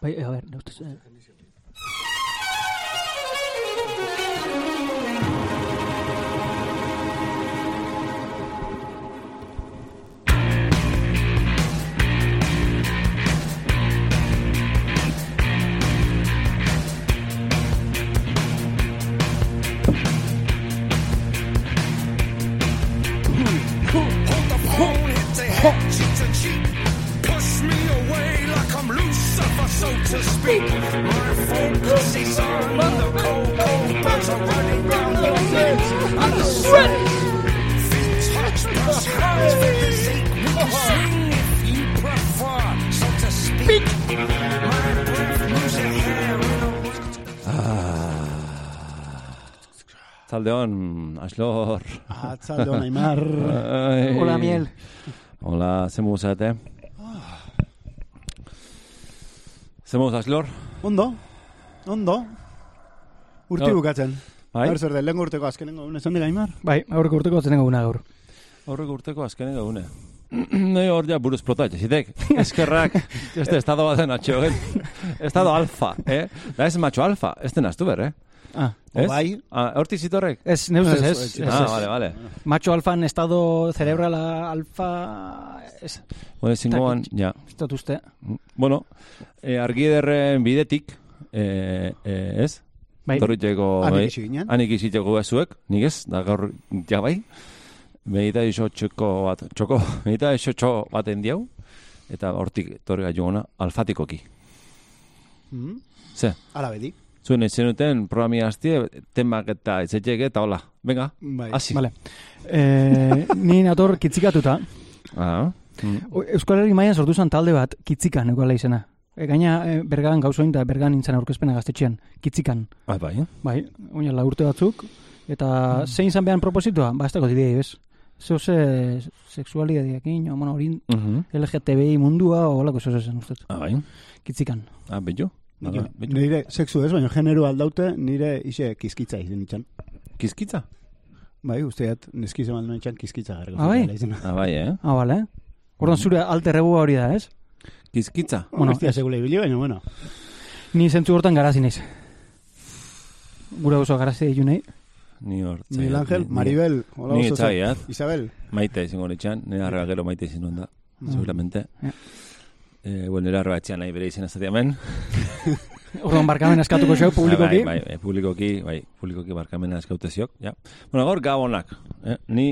Bai, a ber, neustez... Eh. Hold the phone, so to speak. My focus is on the cold, cold birds are running round the edge. And the sweat. Feet touch, brush hands, physique. We can swing if you prefer, so to speak. My breath moves your hair in a Zaldeon, Aslor. Atzaldo, Neymar. Ai. Hola, Miel. Hola, muzate? Ze muz, Aslor? Ondo, ondo. Urti Oh. bukatzen. Bai? Ber zer den, lehen urteko azkenengo, une zondi Neymar? Bai, aurreko urteko zenengo guna gaur. Horrek urteko azkenen gaune. Nei hor ja buruz prota etxezitek. Eskerrak, este estado baten atxo, eh? Estado alfa, eh? Da ez macho alfa, ez den astu ber, eh? Ah, Ez? bai. Ah, hortik zitorrek? ez, neustez Ez, ez. ez, Ah, vale, vale. Macho alfan estado cerebrala alfa... Ez, Bueno, zingoan, ja. ez dut uste. Bueno, eh, argi ederren bidetik, eh, eh, ez? Bai, Torriteko, Hanik bai, iziteko bezuek, nik ez, da gaur, ja bai, medita iso txoko bat, txoko, medita iso txo baten diau, eta hortik torri gaitu alfatikoki. Mm. Ze, Ala bedi. Zuen ez zenuten programi hastie, temak eta etzetxek eta hola, venga, Bai. hasi. Vale. Eh, ni nator kitzikatuta. Ah, mm. Euskal Herri mailan sortu zen talde bat, kitzikan egoala izena. E, gaina e, bergan gauzoin eta bergan nintzen aurkezpena gaztetxean, kitzikan. Ah, bai, Bai, oinala urte batzuk. Eta zein zan behan propositoa? Ba, ez dago didei, bez? Zeu ze seksualidadiakin, o, bueno, hori Mhm. LGTBI mundua, o holako zeu zen, ustez. Ah, bai, Kitzikan. ah, bello. Ah. Nire sexu ez, baina genero aldaute nire ise kizkitza izan itxan. Kizkitza? Bai, usteat, neskize mal noen txan kizkitza garriko. Ah, bai? Ah, bai, eh? Ah, bale. Ordan zure alter egua hori da, ez? Kizkitza? Bueno, Bestia segule ibili, baina, bueno. Ni zentzu hortan garazi naiz. Gure oso garazi ditu nahi. Ni hor. Miguel Ángel, Maribel, hola Ni oso zo. etxaiat. Isabel. Maite izango nitxan, nire arrega gero maite izin onda, seguramente. Ja. Eh, bueno, nire arrega etxean nahi bere izan ez hemen. Ordan barkamen eskatuko xo, publikoki. Bai, bai, bai, publikoki, bai, publikoki barkamena eskaute ja. Bueno, gaur gabonak, eh? Ni,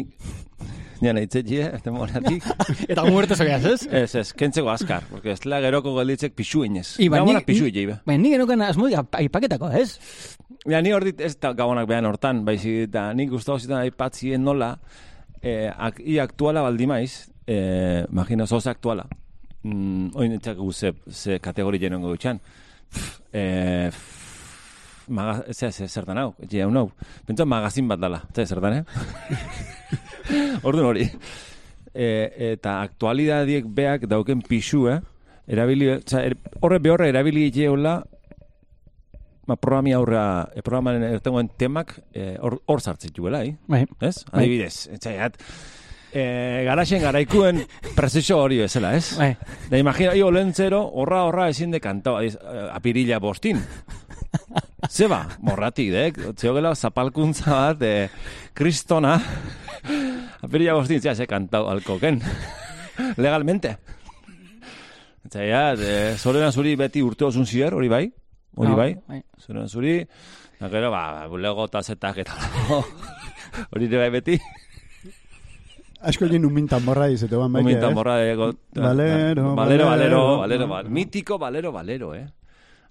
nire nahi txetxie, ez demoratik. Eta muerte zogeaz, ez? Ez, ez, kentzeko azkar, porque ez la geroko gelditzek pixu inez. Iba, Gabonak ni- pixu ine, Baina nik genoken asmodik aipaketako, ez? Ja, ni hor dit ez da gabonak behan hortan, baizik eta nik gustatu zitan aipatzien nola, eh, ak, i aktuala baldimaiz, eh, imagina, zoz aktuala. Mm, oin etxak gu ze, ze kategori jenongo dutxan. Eh, maga, ze, ze, zertan hau, etxe hau nau. Pentsa magazin bat dala, ze, zertan, eh? Orduan hori. E, eta aktualidadiek beak dauken pixu, eh? Erabili, oza, er, horre behorre erabili jeola ba, programi aurra, e, programaren ertengoen temak eh, hor hor sartzen duela, eh? Bai. ez? Bai. Adibidez, etxaiat, e, garaxen garaikuen presiso hori bezala, ez? Bai. Da imagina, io lentzero, horra horra ezin de kantau, eh, apirila bostin. Zeba, morratik, dek, zeogela zapalkuntza bat, e, kristona, apirila bostin, zea, ze kantau alkoken. Legalmente. Zaila, e, zorena zuri beti urte osun zier, hori bai? Hori Ah, bai? bai. Zorena zuri, da gero, ba, bulego tazetak eta hori bai beti. Asko egin un mintan borra izate ban baita, Momentan eh? borra go- Valero, valero, valero, valero, valero. valero, mítico valero, valero, eh.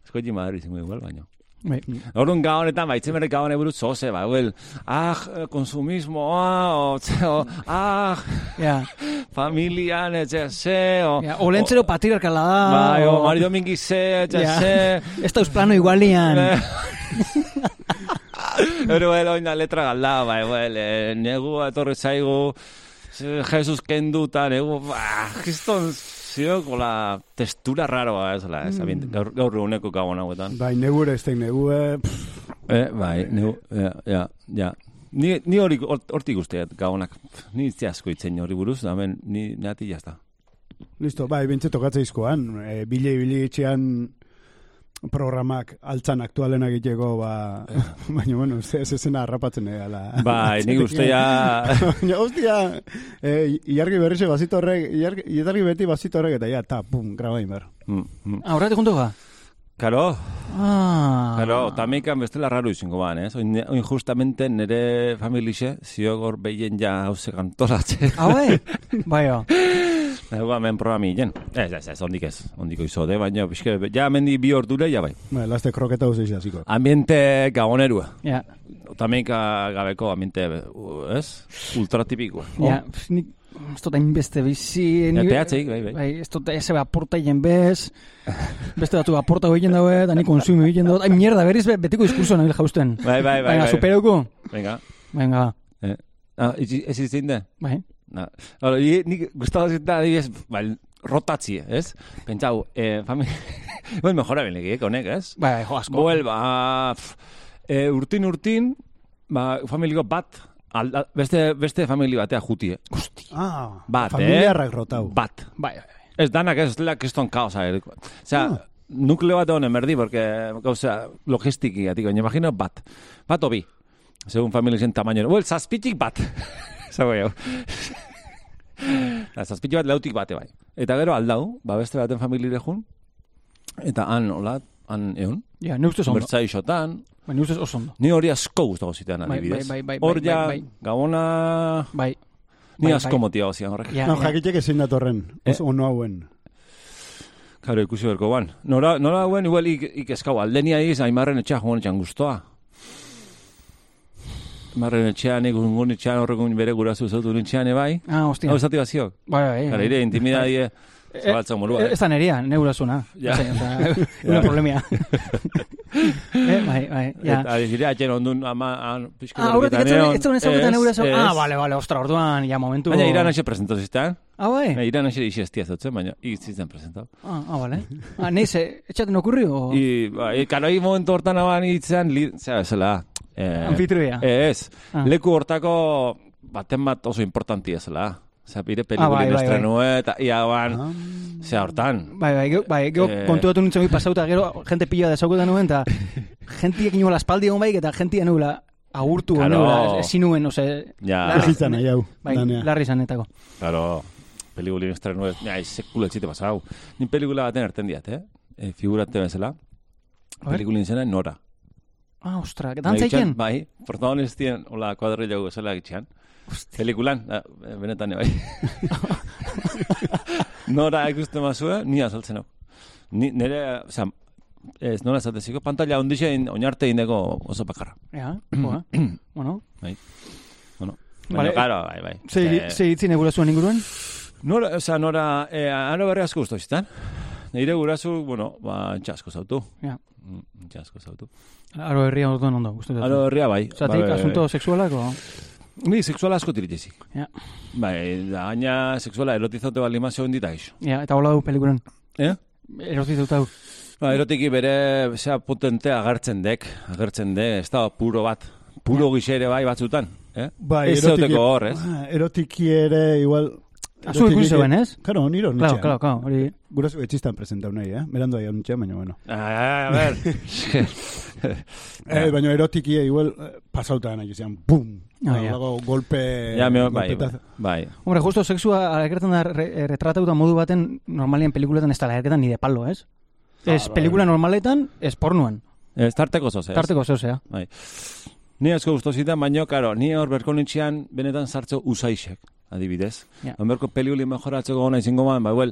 Asko egin madari zingu igual, baina. Bai. Orduan gau honetan, baitzen berrek gau honetan buruz zoze, ba, huel, ah, konsumismoa, o, txe, o, ah, Ja. familian, etxe, ze, o, Ja, olentzero patriarkala da. bai, o, Mario Domingi ze, etxe, Ja. ze, Ez dauz plano igualian. Eh. Pero bueno, oina letra galda, bai, well, eh, negu etorri zaigu, Jesus kenduta, negu, ba, kriston, zioko la testura raroa, ez la, ez, mm. gaur, gaur eguneko gabon hauetan. Bai, negure ez tek negue, Eh, bai, negu, ja, ja, ja. Ni, ni hori hort- hortik usteat gabonak, ni itzi asko itzen hori buruz, da hemen, ni nati jazta. listo, bai, bintze tokatze izkoan. E, bile ibili etxean programak altzan aktualen egiteko, ba, baina, bueno, ze, ze zena harrapatzen egala. Bai, nik uste ja... Baina, hostia, eh, iargi berrize bazito horrek, iargi, beti bazito horrek, eta ja, ta, pum, graba inber. Mm, mm. Ah, horretik juntu ga? Karo, Ah. karo, tameikan bestela raro izango ban, ez? Oin, oin justamente nere familixe, ziogor behien ja hauze kantoratze. Ah, bai? Oh. Ego hemen programi hien. Ez, ez, ez, ondik ez, ondiko izode, baina, pixke, ja mendi bi ordure, ja bai. Ba, laste kroketa guzti izaziko. Ambiente gabonerua. Ja, Tameika gabeko ambiente, ez? Ultratipikoa. ja, pf, nik ez dut hainbeste bizi... Ja, ni- teatzeik, bai, bai. Bai, ez dut ez aporta hien bez, beste datu aporta egiten daue, eta ni konsumi dut. Ai, mierda, berriz be- betiko diskurso nabil jausten. Bai, bai, bai. Venga, bai. supereuko? Venga. Venga, Eh. Ah, ez izin den? bai. Na, Hora, ni, nik gustatu zita, adibidez, bai, rotatzi, ez? Pentsau, eh, familia... bueno, mejora benekik, honek, ez? Bai, bai, jo, asko. Boel, ba, pf, eh, urtin urtin, ba, familiko bat, alda, beste, beste famili batea juti, eh? Ah, Bat, familiarrak eh? rotau. Bat. Bai, bai, bai. Ez danak ez dela kriston kaosa. Eh? Osea, Ah. nukleo bat honen berdi, porque, gauza, logistiki, atiko, imagino bat. Bat o bi. Segun familien tamaño. Well, zazpitik bat. Zago jau. Da, zazpitik bat lautik bate bai. Eta gero aldau, ba beste baten familire jun. Eta han, hola, han egon. Ja, ne ustez ondo. Bertzai xotan. Bai, ne ustez oso ondo. Ni hori asko guztago zitean, Bai, adibidez. bai, bai, bai, Hor bai, ja, bai, bai. gabona... Bai, Ni bai, asko bai. motiago zian horrek. ja, No, ja. jakitek ezin datorren, Eh. oso ono hauen. Claro, ikusi berko ban. Nora, nora hauen, igual ik, ik eskau aldenia iz, aimarren etxea joan etxan guztoa. Aimarren etxean, egun etxean horrekun bere gurazu zautu etxean ebai. Ah, hostia. Hau zati baziok. Bai, bai. Gara, ire, intimidadie, zabaltza morua. Eh, Ez da neria, neurazuna. Ja. Una problemia. eh, bai, bai, ja. Eta dire, atxen ondun, ama, an, pixka Ah, aurretik ez zuen- ez zuen ezagutzen Ez, neurazun. ez. Ah, bale, bale, ostra, orduan, ja, momentu... Baina iran ase presentatu ziztean. Ah, bai? Eh, Iran ase isi estia zautzen, baina izitzen presentatu. Ah, ah, vale. Ah, neize, etxaten okurri, o... I, ba, e, karo, momentu hortan aban itzen, li, zera, zela, eh, Anfitrioa. Eh, ez, Ah. leku hortako baten bat oso importanti ezela. Osea, bire Ah, bai, bai, estrenue, eta ia ban, Ah. zea hortan. Bai, bai, gero, bai, gero Eh. kontuatu nintzen hori pasauta, gero jente pila desakutan nuen, eta jentiek inola espaldi egon baik, eta jentia nula agurtu, Claro. nula, ezin nuen, ose... Ja. larri- Bizitzan nahi hau, Bai, larri zanetako. Claro, pelikulin estrenue, ja, sekula etxite pasau. Ni pelikula baten erten diat, eh? E, figurante bezala. Pelikulin zena Nora. Ah, ostra, dantzaiken? Bai, protagonistien, hola, kuadrilago zela egitxean. Pelikulan, da, benetan bai. Nora ikusten mazue, ni azaltzen hau. Ni, nire, osea, ez nola esateziko, pantalla ondixein oinarte indeko oso bakarra. Ja, joa. bueno. Bueno, Vale. Claro, bai, bai. Ze, Eh, ze itzin egurazuen inguruan? Nora, osea, nora, eh, aro berri asko guztu zitan. Nire gurazu, bueno, ba, txasko zautu. Ja. Mm, Txasko zautu. Aro herria orduan ondo, guztu dut. Aro herria bai. Zatik, Ba, asunto seksualako? Ni sexuala asko tiritezi. Ja. Bai, da, gaina sexuala erotizote bali mazio indita iso. Ja, eta hola du pelikulan. Eh? Erotitut hau. Ba, erotiki bere, zea, potente agertzen dek, agertzen de, ez da, puro bat. Puro gixere bai batzutan, eh? Bai, Ez zeoteko hor, ez? Ah, erotiki ere, igual... Azu ikusi zeuen, ez? Karo, niro Claro, nitxean. claro, claro, hori... Gurasu etxistan presentau nahi, eh? Merando aia nitxean, baina bueno. Ah, a ver. Eh, baina erotiki igual eh, pasauta nahi izan, bum! Ah, ja. Lago golpe... ja, me, bai, bai, bai. Hombre, justo sexua agertzen da re, eh, retratatuta modu baten normalien pelikuletan ez da agertzen ni de palo, ez? Ez bai. pelikula normaletan, ez pornuan. Ez tarteko zoz, ez? Tarteko zehosea. Bai. Ni asko gustu zitan, baina, karo, ni hor berko nintxean benetan sartzo usaisek, adibidez. Yeah. Berko pelikuli mejoratzeko gona izango man, ba, well,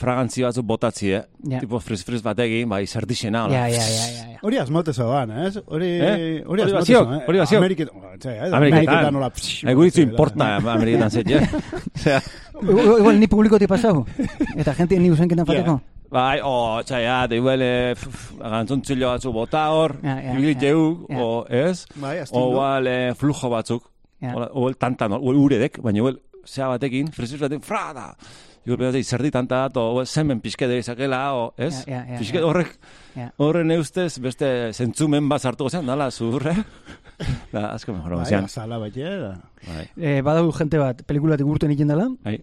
fragantzi batzuk botatzi, eh? Ja. Tipo frizz-frizz batekin, bai, zerdixena, hola. Ja, ja, ja, ja. Hori asmote zoan, ez? Hori... Eh? Hori asmote baziok, zoan, eh? hori baziok. Ameriket... oh, txai, eh? Ameriketan. Ameriketan nola... psh, Egu dizu batzela. importa, Ameriketan zet, eh? Igual ni publikoti pasau. Eta gente ni usenketan fateko. bai, o, txai, ah, da igual, eh, gantzontzilo batzu bota hor, Ja, ja, ibili jeu, o, ez? Bai, O, astindu. igual, eh, flujo batzuk, Ja. Ola, o, tantan, o, uredek, baina, igual, zea batekin, frizz batekin, fra, da! Igual, behatzei, zerdi tanta dat, o, semen pixke dezakela, o, ez? Ja, ja, ja, Pixke ja. horrek, Ja. horren eustez, beste zentzumen bat sartuko zen, dala, zurre? da, asko mejor, Bai, zian. azala baita, da. Bai, Eh, badau gente bat pelikulatik urten egiten dela, bai.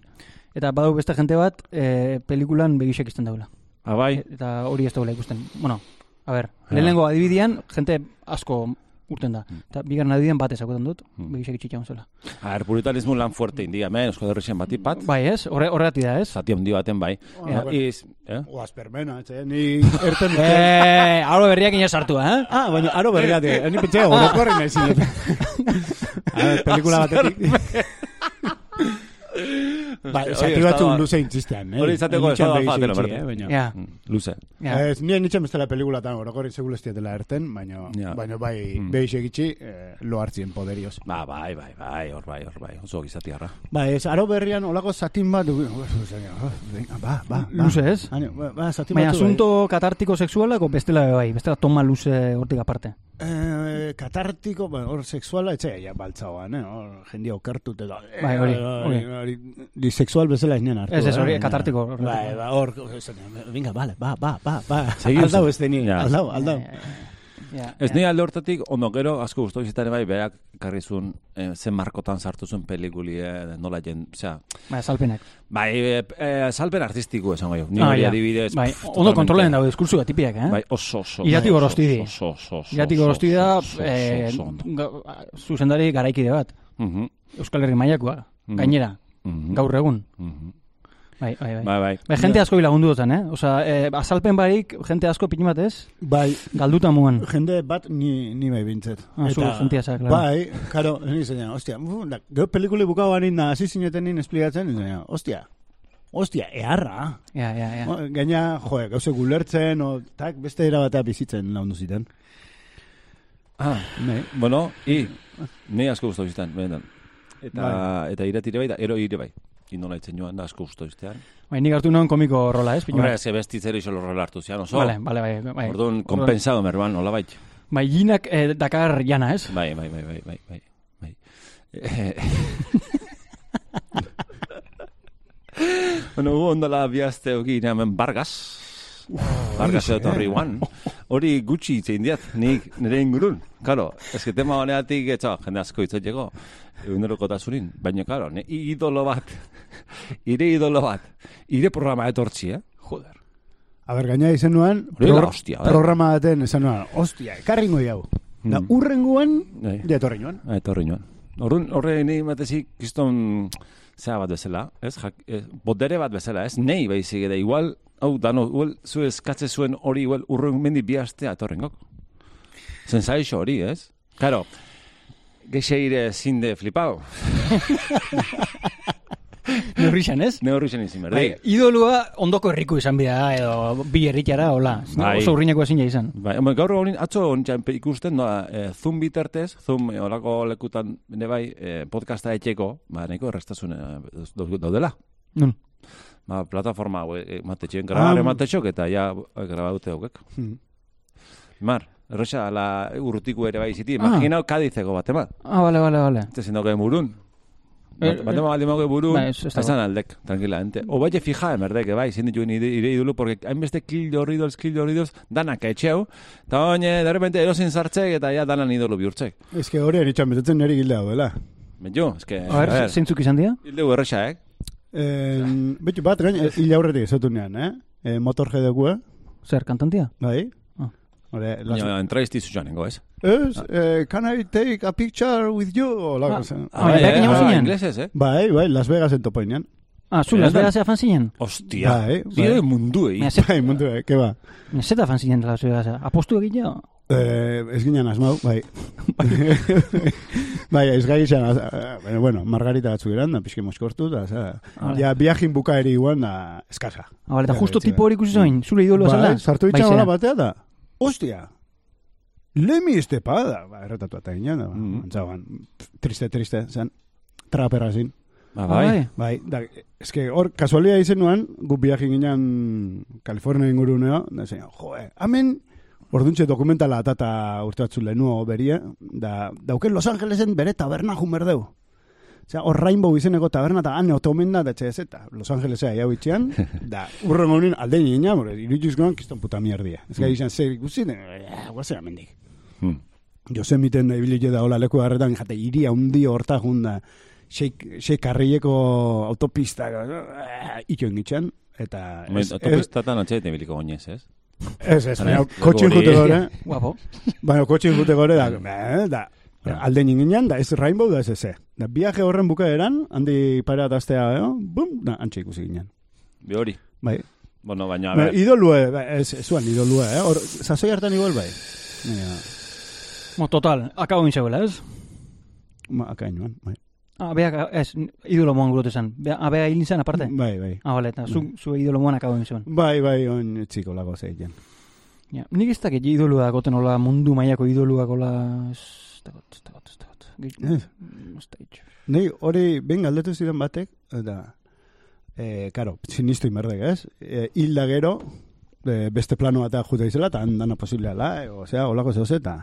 eta badau beste gente bat eh, pelikulan begisek izten daula. Ah, bai, Eta hori ez daula ikusten. Bueno, A ber, lehenengo adibidian, jente asko urten da. Eta bigarren adibidian bat ezakotan dut, Mm. begisak itxitxan zela. A ver, puritanismo lan fuerte india, men, Euskal Herrixen bati pat, Bai ez, horre, horregatik da ez? zati handi baten bai. Ja. Iz, eh? Oazpermena, etxe, ni erten dut. Eh, aro berriak ino sartu, eh? Ah, baina aro berriate, ni pentsa orokorri nahi zinut. A ver, pelikula batetik. Ba, Hori ez batzu luze intzistean, eh? Hori izateko ez da fatela, baina. Ja, Mm, Luze. Ez, nien nitxan bestela pelikulatan orokorri segulestiatela erten, baina, Ja. baina bai, Mm. behiz egitxi, eh, lo hartzien poderioz. Ba, bai, bai, bai, hor bai, hor bai, oso gizatiarra. Ba, ez, aro berrian olako zatin bat, ba, ba, ba. Luze ez? Haino, Ba, ba, Baina bai. asunto katartiko sexualako bestela be bai, bestela toma luze hortik aparte. Eh, katartiko, ba, hor sexuala, etxe, ja, baltzaoan, eh, hor, jendia okertut eh, Bai, hori, hori, hori, di sexual bezala inen hartu. Ez, ez, eh, hori, baina- katartiko. Bai, ba, hor, venga, vale, ba, ba, ba, ba. Aldau ez deni, aldau, aldau. Ja, Ez ja. ni alde hortatik, ondo gero, asko guztu bizitaren bai, berak karri zuen, eh, zen markotan sartu zuen pelikuli, eh, nola jen, osea, Bai, salpenak. bai, eh, eh, salpen artistiko esango jo. Ni Ah, hori ja. adibidez. Bai, pff, ondo kontrolen dago diskursu tipiak, eh? Bai, oso, oso. Irati oso, gorostidi. Oso, oso, oso. Irati oso, gorosti da, eh, zuzendari garaikide bat. Mhm, Euskal Herri mailakoa, Mhm. gainera, mhm, gaur egun. mhm. Bai, bai, bai. Bai, bai. Bai, jente asko lagundu dutan, eh? Osa, eh, azalpen barik, jente asko pin batez, Bai, galduta muan. jende bat ni, ni bai bintzet. Ah, zu sentia za, claro. Bai, karo, ni zeina, ostia, da, gero pelikuli bukau banin da, hasi zineten nin esplikatzen, zeina, ostia, ostia, eharra. Ja, ja, ja. Gaina, joe, gauze gulertzen, o, tak, beste era batea bizitzen laundu ziten. Ah, Ne, bueno, i, ni asko guztu biztan, benetan. Eta, Bai. eta iratire bai, da, ero ire bai. Inola itzen joan da asko guztu biztean. Bai, nik hartu non komiko rola, ez? Bat. ez bestitzero iso lorrela hartu zian, oso. Vale, vale, bai, bai. Orduan, kompensado, merban, hola bai. Bai, ginak eh, dakar jana, ez? Bai, bai, bai, bai, bai, bai. bai. Eh, bueno, hubo ondala bihazte hoki hemen Vargas. Vargas edo torri guan. Hori gutxi itzein diat, nik nire ingurun. Karo, que tema honeatik, etza, jende asko itzateko, eguneroko tasurin. Baina, karo, ne, idolo bat, ire idolo bat, ire programa etortzi, eh? Joder. A ber, gaina izen nuan, Hori da hostia, eh? programa baten esan nuan, ostia, ekarringo jau. Da, Mm. urrenguan, Bai. etorri nuan. Ah, Etorri joan. Horren, horre ni matezik, kiston, zea bat bezala, ez? Jak, ez, bodere bat bezala, ez? Nei baizik ere, igual, hau, dano, igual, zu eskatze zuen hori, igual, urren mendi bi astea etorrengok. Zensaixo hori, ez? Claro, geixeire zinde flipau. Neurrixan, ez? Ne horri zen izin, berdi? Bai, idolua ondoko herriko izan bida, edo bi herritara, hola. Bai. Oso urrineko ezin izan. Bai, hombre, gaur honin, atzo ontxan ikusten, noa, e, zoom bitartez, zoom e, olako lekutan, bine bai, e, podcasta etxeko, ba, nahiko errestasun e, daudela. Nun. Ba, plataforma, e, matetxien grabar Ah. ematetxok, eta ja grabadute hogek. Hmm. Mar, erresa, la urrutiku ere bai ziti, Ah. imaginau kadizeko bat, ema. Ah, vale, vale, vale. Eta zindoke burun. Eh, Bat ema baldi moge burun, Bai, ez- ez dago. esan aldek, tranquilamente. O bai fija, emerdek, bai, zin dituen ire, ire idulu, porque hainbeste kill horridoz, kill horridoz, danak etxeu, eta oine, de repente erosin sartzek, eta ja danan idolo bihurtzek. Ez que hori eritxan betetzen niri gilda dela. Benjo, es que, A ber, zeintzuk izan dira? hildu erresa, eh? Eh, Betu bat, gain, eh, hil aurretik ezotu nean, eh? eh motor jedeku, eh? Zer, kantantia? Bai? Ah. Hore, las... Baina, entraizti zuzanen, ez? Ez, eh, can I take a picture with you? Ola, Ah. zen. Ah, bai, berak inago zinen? inglesez, eh? Bai, bai, Las Vegas en topoinean. Ah, zu, Las Benetan? Vegasea fan zinen? Hostia, Bai, bai. mundu, eh? Ze- Bai, mundu, eh, ke ba. Zeta fan zinen Las Vegasea? Apostu egitea? Eh, ez ginen asmau, bai. bai, ez gai izan, eh, bueno, bueno, margarita batzuk eran, da pixke moskortu, da, za, Vale. ja, viajin bukaeri iguan, da, eskasa. Ah, vale, eta justo tipo hori ikusi zoin, zure idolo zela? Bai, sartu Bai, itxan hola batea da, ostia, lemi estepada, ba, erretatu eta ginen, da, Mhm. antzaban, triste, triste, zen, trapera zin. Ba, Ah, bai. Bai, da, eske hor, kasualia izen nuan, gu viajin ginen Kalifornia inguruneo, da, zein, joe, hemen, orduntxe dokumentala atata urte batzu lehenuo beria, da, dauken Los Angelesen bere taberna jumerdeu. Osea, hor Rainbow izeneko taberna eta ane otomen da, datxe ez eta Los Angelesea jau itxean, da, urren honin alde nina, bore, irutxuzkoan, kiston puta mierdia. Ez gai izan zer ikusi, eh, guazera mendik. Hmm. Josemiten da ibili da hola leku harretan, jate, iria hundi horta junda, Sheik, Sheik Karrieko autopista, eh, itxoen gitxan, eta... Ez- Autopistatan atxeeten biliko goinez, ez? Ez, ez, Baina, kotxin hori- jute gore, Guapo. baina kotxin jute gore, da, eh, da, alde ninginan, da ez Rainbow, da ez eze. Da, viaje horren bukaeran, handi pare bat astea, eh, bum, da, antxe ikusi ginen. Bi hori. Bai, Bueno, baina, a Ba, ver, idolue, ba, ez, ez zuan idolue, eh? Hor, sasoi hartan igual bai. Baina, Mo, total, akabo inxegoela, ez? ma, akainoan, bai. Ah, beak, ez, idolo moan gulote zen. Ah, bea hilin zen aparte? Bai, bai. Ah, bale, eta zu, zu idolo moan akabo inxegoen. Bai, bai, on txiko lago zeiten. Ja, nik ez dakit idolua goten hola mundu mailako idoluak hola... Ez dakot, ez dakot, ez dakot. Ez. Dakit. Nei, hori, ben galdetu ziren batek, eta, eh, karo, sinistu inberdek, ez? Eh, hilda gero, eh, beste plano bat jute izela, eta handana posiblea la, eh, osea, holako zehoz, eta,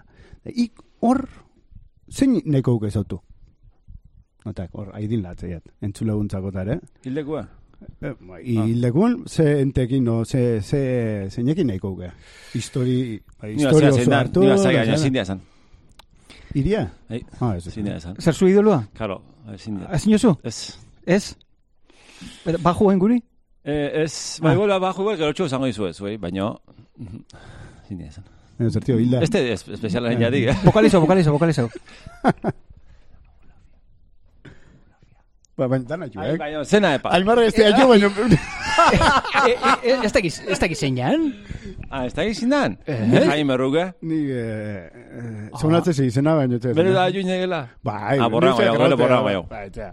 ik hor, zein nahiko guke zautu? Eta, hor, haidin latzeiat, entzule guntzakotare. hildekua? Eh, bai, Hildekun, ze entekin, no, ze, ze, zeinekin nahiko guke. Histori, bai, bazea zein oso hartu. ni bazea da, gaina zera. zindia esan. Iria? Ei, Ah, ez. zindia esan. Zer zu idolua? Karo, zindia. Ezin jozu? Ez. Ez? Eta, Bajuen guri? Eh, ez, bai, bola, bajo igual, gero txo zango izu ez, bai, baina... Zindia esan. Ez, zertio, hilda. Este es especial en jadik, eh? Vokalizo, vokalizo, vokalizo. Ba, baina, dana jo, eh? baina, zena epa. Aimarra ez jo, baina... Eh, eh, eh, Ez dakiz, ez dakiz zeinan? Ah, ez da gizin dan? Eh? Jaime Ruge. Ni, eh, zonatze zi izena, baina... ez- Bere da juin egela. Bai, Ah, borra maio, gero borra maio. Bai, txea.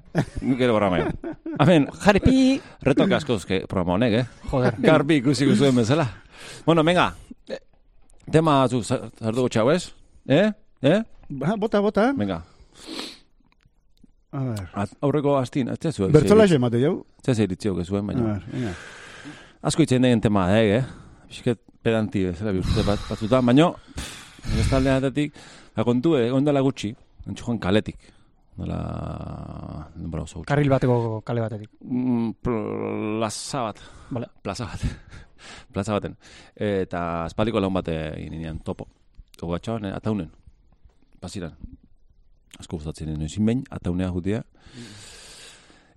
Borra maio. Amen, Jarpi! retok askoz que programa honek, eh? Joder. Garbi ikusiko zuen bezala. Bueno, venga. Tema zu zarduko txau, ez? Eh? Eh? Ba, bota, bota. Venga. A ver. At- Aurreko astin, ez zezu. Bertzola emate jau. Ez zeritziok ez zuen, A baina. Asko itzen den tema da, eh? Bisket pedanti bezala bihurtze bat, batzutan, baina ez da kontu, eh, ondala gutxi, entxu joan kaletik. Ondala, denbora oso gutxi. Karril bateko kale batetik. Mm, plaza bat. Vale. Plaza bat. plaza baten. Eta espaliko lagun bate egin nian, topo. Ogatxoan, ataunen. Pasiran. Asko gustatzen nien, ezin behin, ataunea jutia.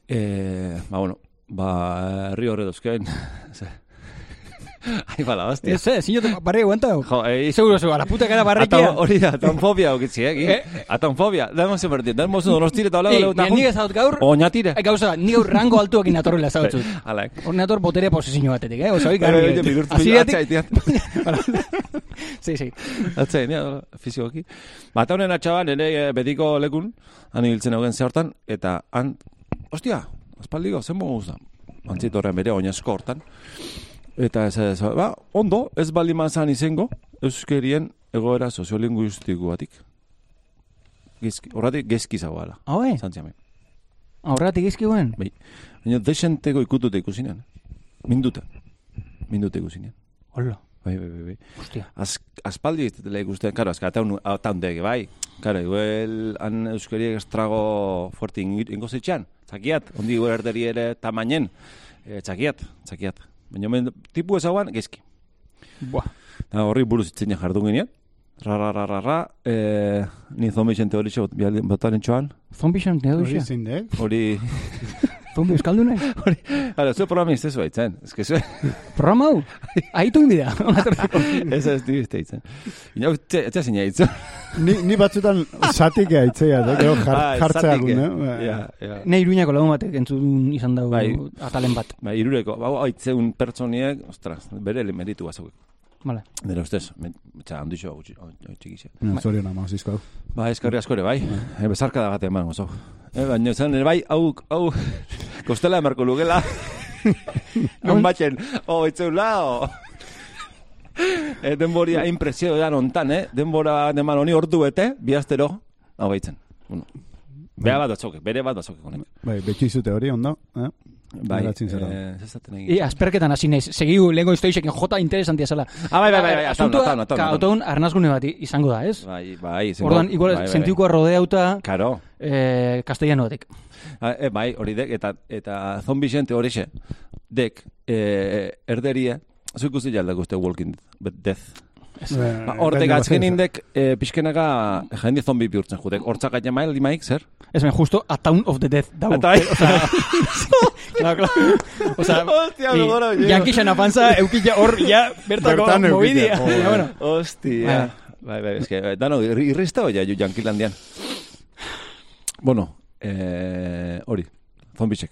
E, ba, bueno, ba, herri horre dozkein. Ze. Ai, bala, hostia. Ez, ez, zinot barri guanta. Jo, ei, Seguro, seguro, a la puta cara barrekia. Ata, hori da, atanfobia okitzi, eh? Eh. Atanfobia. Damo ze bertien, damo ze donostire eta hola, Ei, hola, ni ez haut gaur, Oñatire. eh, gauza, ni gaur rango altuakin atorrela zautzut. Hala, Hor nator botere posizio batetik, eh? Oso, Gara, garbi. oie, bidurtu, Hasieratik- atzaitik. Sí, sí. Atzai, nia, fizikoki. Bata honen atxaban, ere eh, betiko lekun, han hiltzen haugen zehortan, eta han, ostia, aspaldiko, zen mogu guztan. Antzit horren bere, oinazko hortan. Eta ez, ez, ba, ondo, ez baldin mazan izango, euskerien egoera soziolinguistiko batik. Gizki, horretik gezki zagoala, Hau, eh? zantziame. Aurratik izkiguen? Baina desenteko ikutute ikusinean. Minduta. Minduta ikusinean. Hola, Bai, bai, bai, bai. hostia. Az, aspaldi ez dela ikusten, karo, azka, ataun, ataundek, bai. Karo, igual, han euskariek estrago fuerte ingo- zitxan. Txakiat, ondi gure erderi ere tamainen. E, txakiat, txakiat. Baina, men, tipu ezaguan, gezki. Buah. Da, horri buruz itzen jardun ginean. Ra, ra, ra, ra, ra. E, ni zombi xente hori xo, botaren txoan. Zombi xan, ne Hori duxia? zein dek. Hori, Zombi? Karo, zue programa iztezu baitzen. Ez que zue, Programa hau? Aitu dira. ez ez di izte itzen. Ina, ez ez zina itzen. Ni, ni batzutan zatik aitzea, da, gero jar, jartzea gun, eh? Ja, ja. Ne iruñako lagun batek entzun izan dago Bai. atalen bat. Ba, irureko, hau haitzeun pertsoniek, ostras, bere meritu bazauek. Vale. Nire ustez, me- txa, handixo, hau txi- hau txikixia. No, Zorion ama, zizko hau. Ba, eskarri asko ere, bai. E, bezarka da bat eman, oso. E, baina zen, ere bai, hau, hau, kostela emarko lugela. Non batzen, o, itzeula, o... E, denboria impresio da nontan, eh? Denbora deman honi ordu bete, bihaztero, hau baitzen. Bueno, Bea bat batzoke, bere bat batzoke konek. Bai, betxu izute hori, ondo, eh? Bai, Geratzen zara. eh, zezaten egin. I asperketan hasi naiz. Segiu lehenko historixekin jota interesantia zela. Ah, bai, bai, bai, bai, Asuntua, ka, ataun. autoun arnazgune bat izango da, ez? Bai, bai, zengo- Orduan, igual, bai, bai, bai. sentiukoa rodeauta Karo. eh, castellanotik. Ah, e, bai, hori dek, eta, eta zombi xente hori xe, dek, e, erderie, zu ikusi jaldak uste Walking Death. Ba, Hortek atzken indek, e, pixkenaka jende zombi bihurtzen jutek. Hortzak gaina mail, dimaik, zer? Ez ben, justo A Town of the Death dau. Eta bai. O sea, claro, claro. O sea, Hostia, y- apanza, hor, ya, bertako movidia. bueno. Hostia. Bai, bai, eske, dano, irri- irrista oia ju jankilandian. Bueno, eh, hori, zombisek.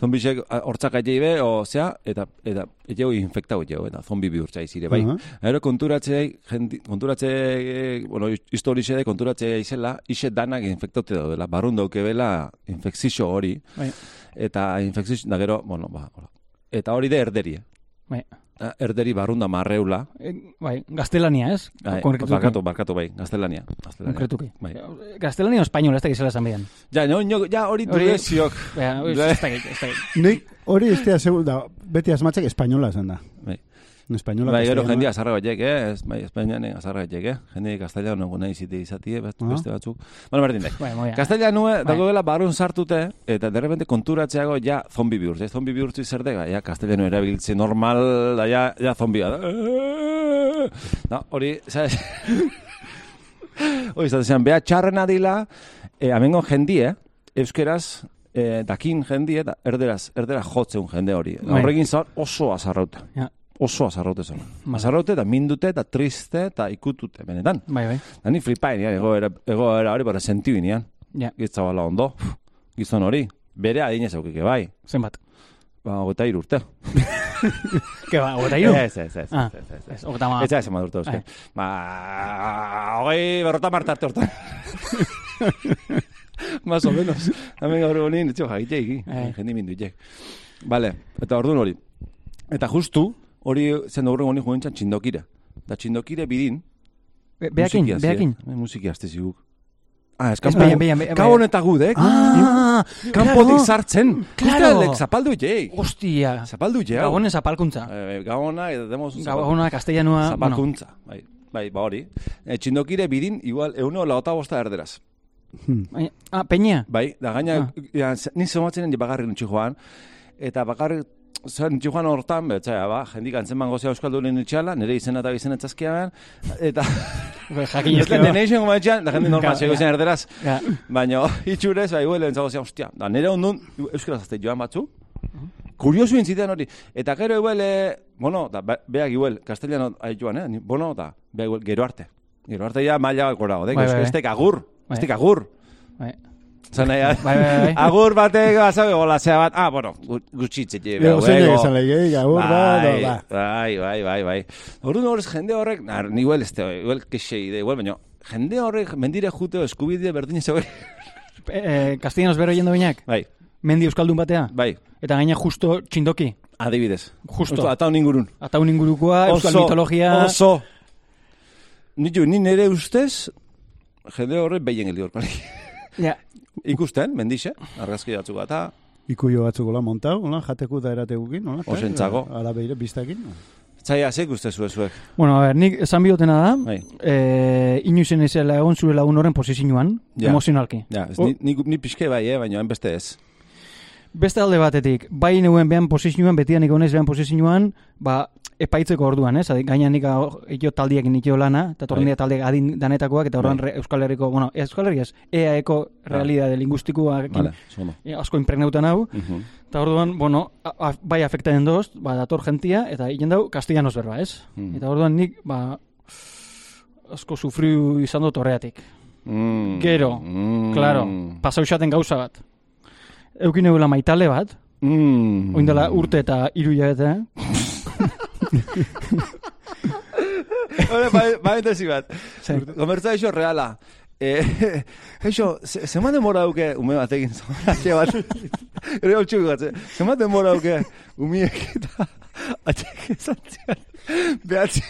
Zombisek a, hortzak be, o zea, eta, eta, etxego infektau etxego, eta zombi bihurtza izire, bai. Ero konturatzei, jendi, konturatze, bueno, historixe de konturatzea izela, ise danak infektaute daudela, barrun dauke bela infekzixo hori, Bai, eta infekzixo, da gero, bueno, ba, hola. eta hori de erderi, bai. Eh. erderi barrunda marreula, Eh, Bai, gaztelania, ez? Bai, barkatu, barkatu, bai, gaztelania. gaztelania. Konkretuki. Bai. Gaztelania o espainola, ez da gizela esan behan. Ja, no, no, ja, hori Hori- dureziok. Baina, ez Bai. ez dakit, ez. Nik hori ez da, beti asmatzek espainola esan da. Bai. Espainola. Bai, gero jendia azarra baiek, eh? Ez, bai, Espainianen azarra baiek, eh? Jende castellano nahi izite izatie, best- Ah. beste batzuk. Bueno, berdin daik. Bai, moia. Castellano Bai. dago dela barun sartute, eta de repente konturatzeago ja zombi bihurtze. Zombi bihurtze zer dega, ja castellano erabiltze normal, da ja, ja zombia da. No, hori, sabes? Hori, zaten zean, beha txarrena dila, eh, amengo jendie, euskeraz, eh, dakin jendie, eta erderaz, erderaz jotzeun jende hori. Bai. Horrekin zau oso azarraute. Ja. Oso azarraute zen. Bai. Azarraute eta mindute eta triste eta ikutute, benetan. Bai, bai. Da ni flipain, ja, egoera, egoera hori bara sentiu inean. Ja, Gitzabala ondo. Gizon hori. Bere adinez aukike bai. zenbat. Ba, gota urte. Ke ba, gota iru? Ez, ez, ez. Ah, ez, ez, ez. Ez, ma. Ez ez urte. Ba, hogei berrota martarte hortan. Más o menos. Hemen gaur honin, etxo, jagite iki. Ai. Jendi mindu itek. Vale, eta orduan hori. Eta justu, hori zen horren honi juen txan txindokire. Eta txindokire bidin, Be- Beakin, musiki beakin. Eh? Musiki azte ziguk. Ah, ez kanpo. behian, behian. Gabon eta gudek. Ah, Kanpotik sartzen. Claro. Ustelek zapaldu jei. Hostia. Zapaldu jei. Gabonen zapalkuntza. Eh, Gabona, eta demos Gabona, castellanoa, bueno, Zapakuntza, bai, bai, ba hori. E, txindokire bidin, igual, euno laota bosta erderaz. Baina- ah, peña. Bai, da gaina, Ah. ja, ze- ni zomatzen di bakarrik nintxi joan, eta bakarrik, nintxi joan hortan, betzaia, ba, jendik antzeman gozea euskaldunen itxala, nire izena eta izena txazkiamen, eta... Jakin Ez da, deneixen goma etxean, da jende normal zego izan erderaz, baina itxurez, bai, huele entzago zea, ostia, da nire ondun, euskaraz azte joan batzu, kuriosu intzitean hori, eta gero huele, bueno, da, be- beak igual, castellano joan, eh, bueno, da, beak igual, gero arte. Gero arte ja maila gora, odek, Bai, bai, bai. estek agur, Bai. estek agur. Bai. Zan nahi, ah, Bai, bai, bai. agur batek, azabe, gola, zea bat, ah, bueno, gu- gutxitze, je, zein esan lege, gaur da, da, Bai, ba. bai, bai, bai, bai. Orduan horrez jende horrek, nar, ni igual, este, igual, kexei, de igual, baina, jende horrek mendire juteo eskubide berdin zegoen. Eh, castellanos bero yendo binak. Bai, Mendi euskaldun batea. bai, Eta gaina justo txindoki. adibidez. Justo. Oso, Ataun ingurun. Ataun ingurukoa, euskal mitologia. Oso. Ni, jo, ni nire ustez, jende horre behien geli horpari. Ja, Ikusten, mendixe, argazki batzuk eta Ikuio batzuk hola montau, hola, jateku da erategukin, hola. Osentzago. Ala beire, biztakin. Zaila, ze ikuste zue zuek. bueno, a ver, nik esan bihotena da, Bai. eh, inoizen ezela egon zure lagun horren posizioan, Ja. emozionalki. Ja, ez, ni, ni, ni pixke bai, eh, baina beste ez. Beste alde batetik, bai neuen behan posizioan, betian egonez behan posizioan, ba, epaitzeko orduan, ez? Adi, Gaina nik ikio taldiak nikio lana, eta torren Bai. dira taldeak adin danetakoak, eta horren Bai. re- Euskal Herriko, bueno, Euskal Herriaz, EAeko realidade lingustikoak Vale, zono. asko impregneutan hau, Uh eta orduan, bueno, a, a, bai afektaden doz, ba, dator gentia, eta hilen dau, castellanos berba, ez? Mm. Eta orduan nik, ba, asko sufriu izan dut horreatik. Mm. Gero, mm. Claro, pasau xaten gauza bat. Eukin eula maitale bat, Mm. oindela urte eta hiru hilabete, Hore, bai, bai, entesi bat. Zer? Gomertza eixo reala. Eh, eixo, ze- zema demora duke, ume batekin, atxe bat, ere hau txuko gatze, zema demora duke, umiek eta atxek esantzian, behatzi,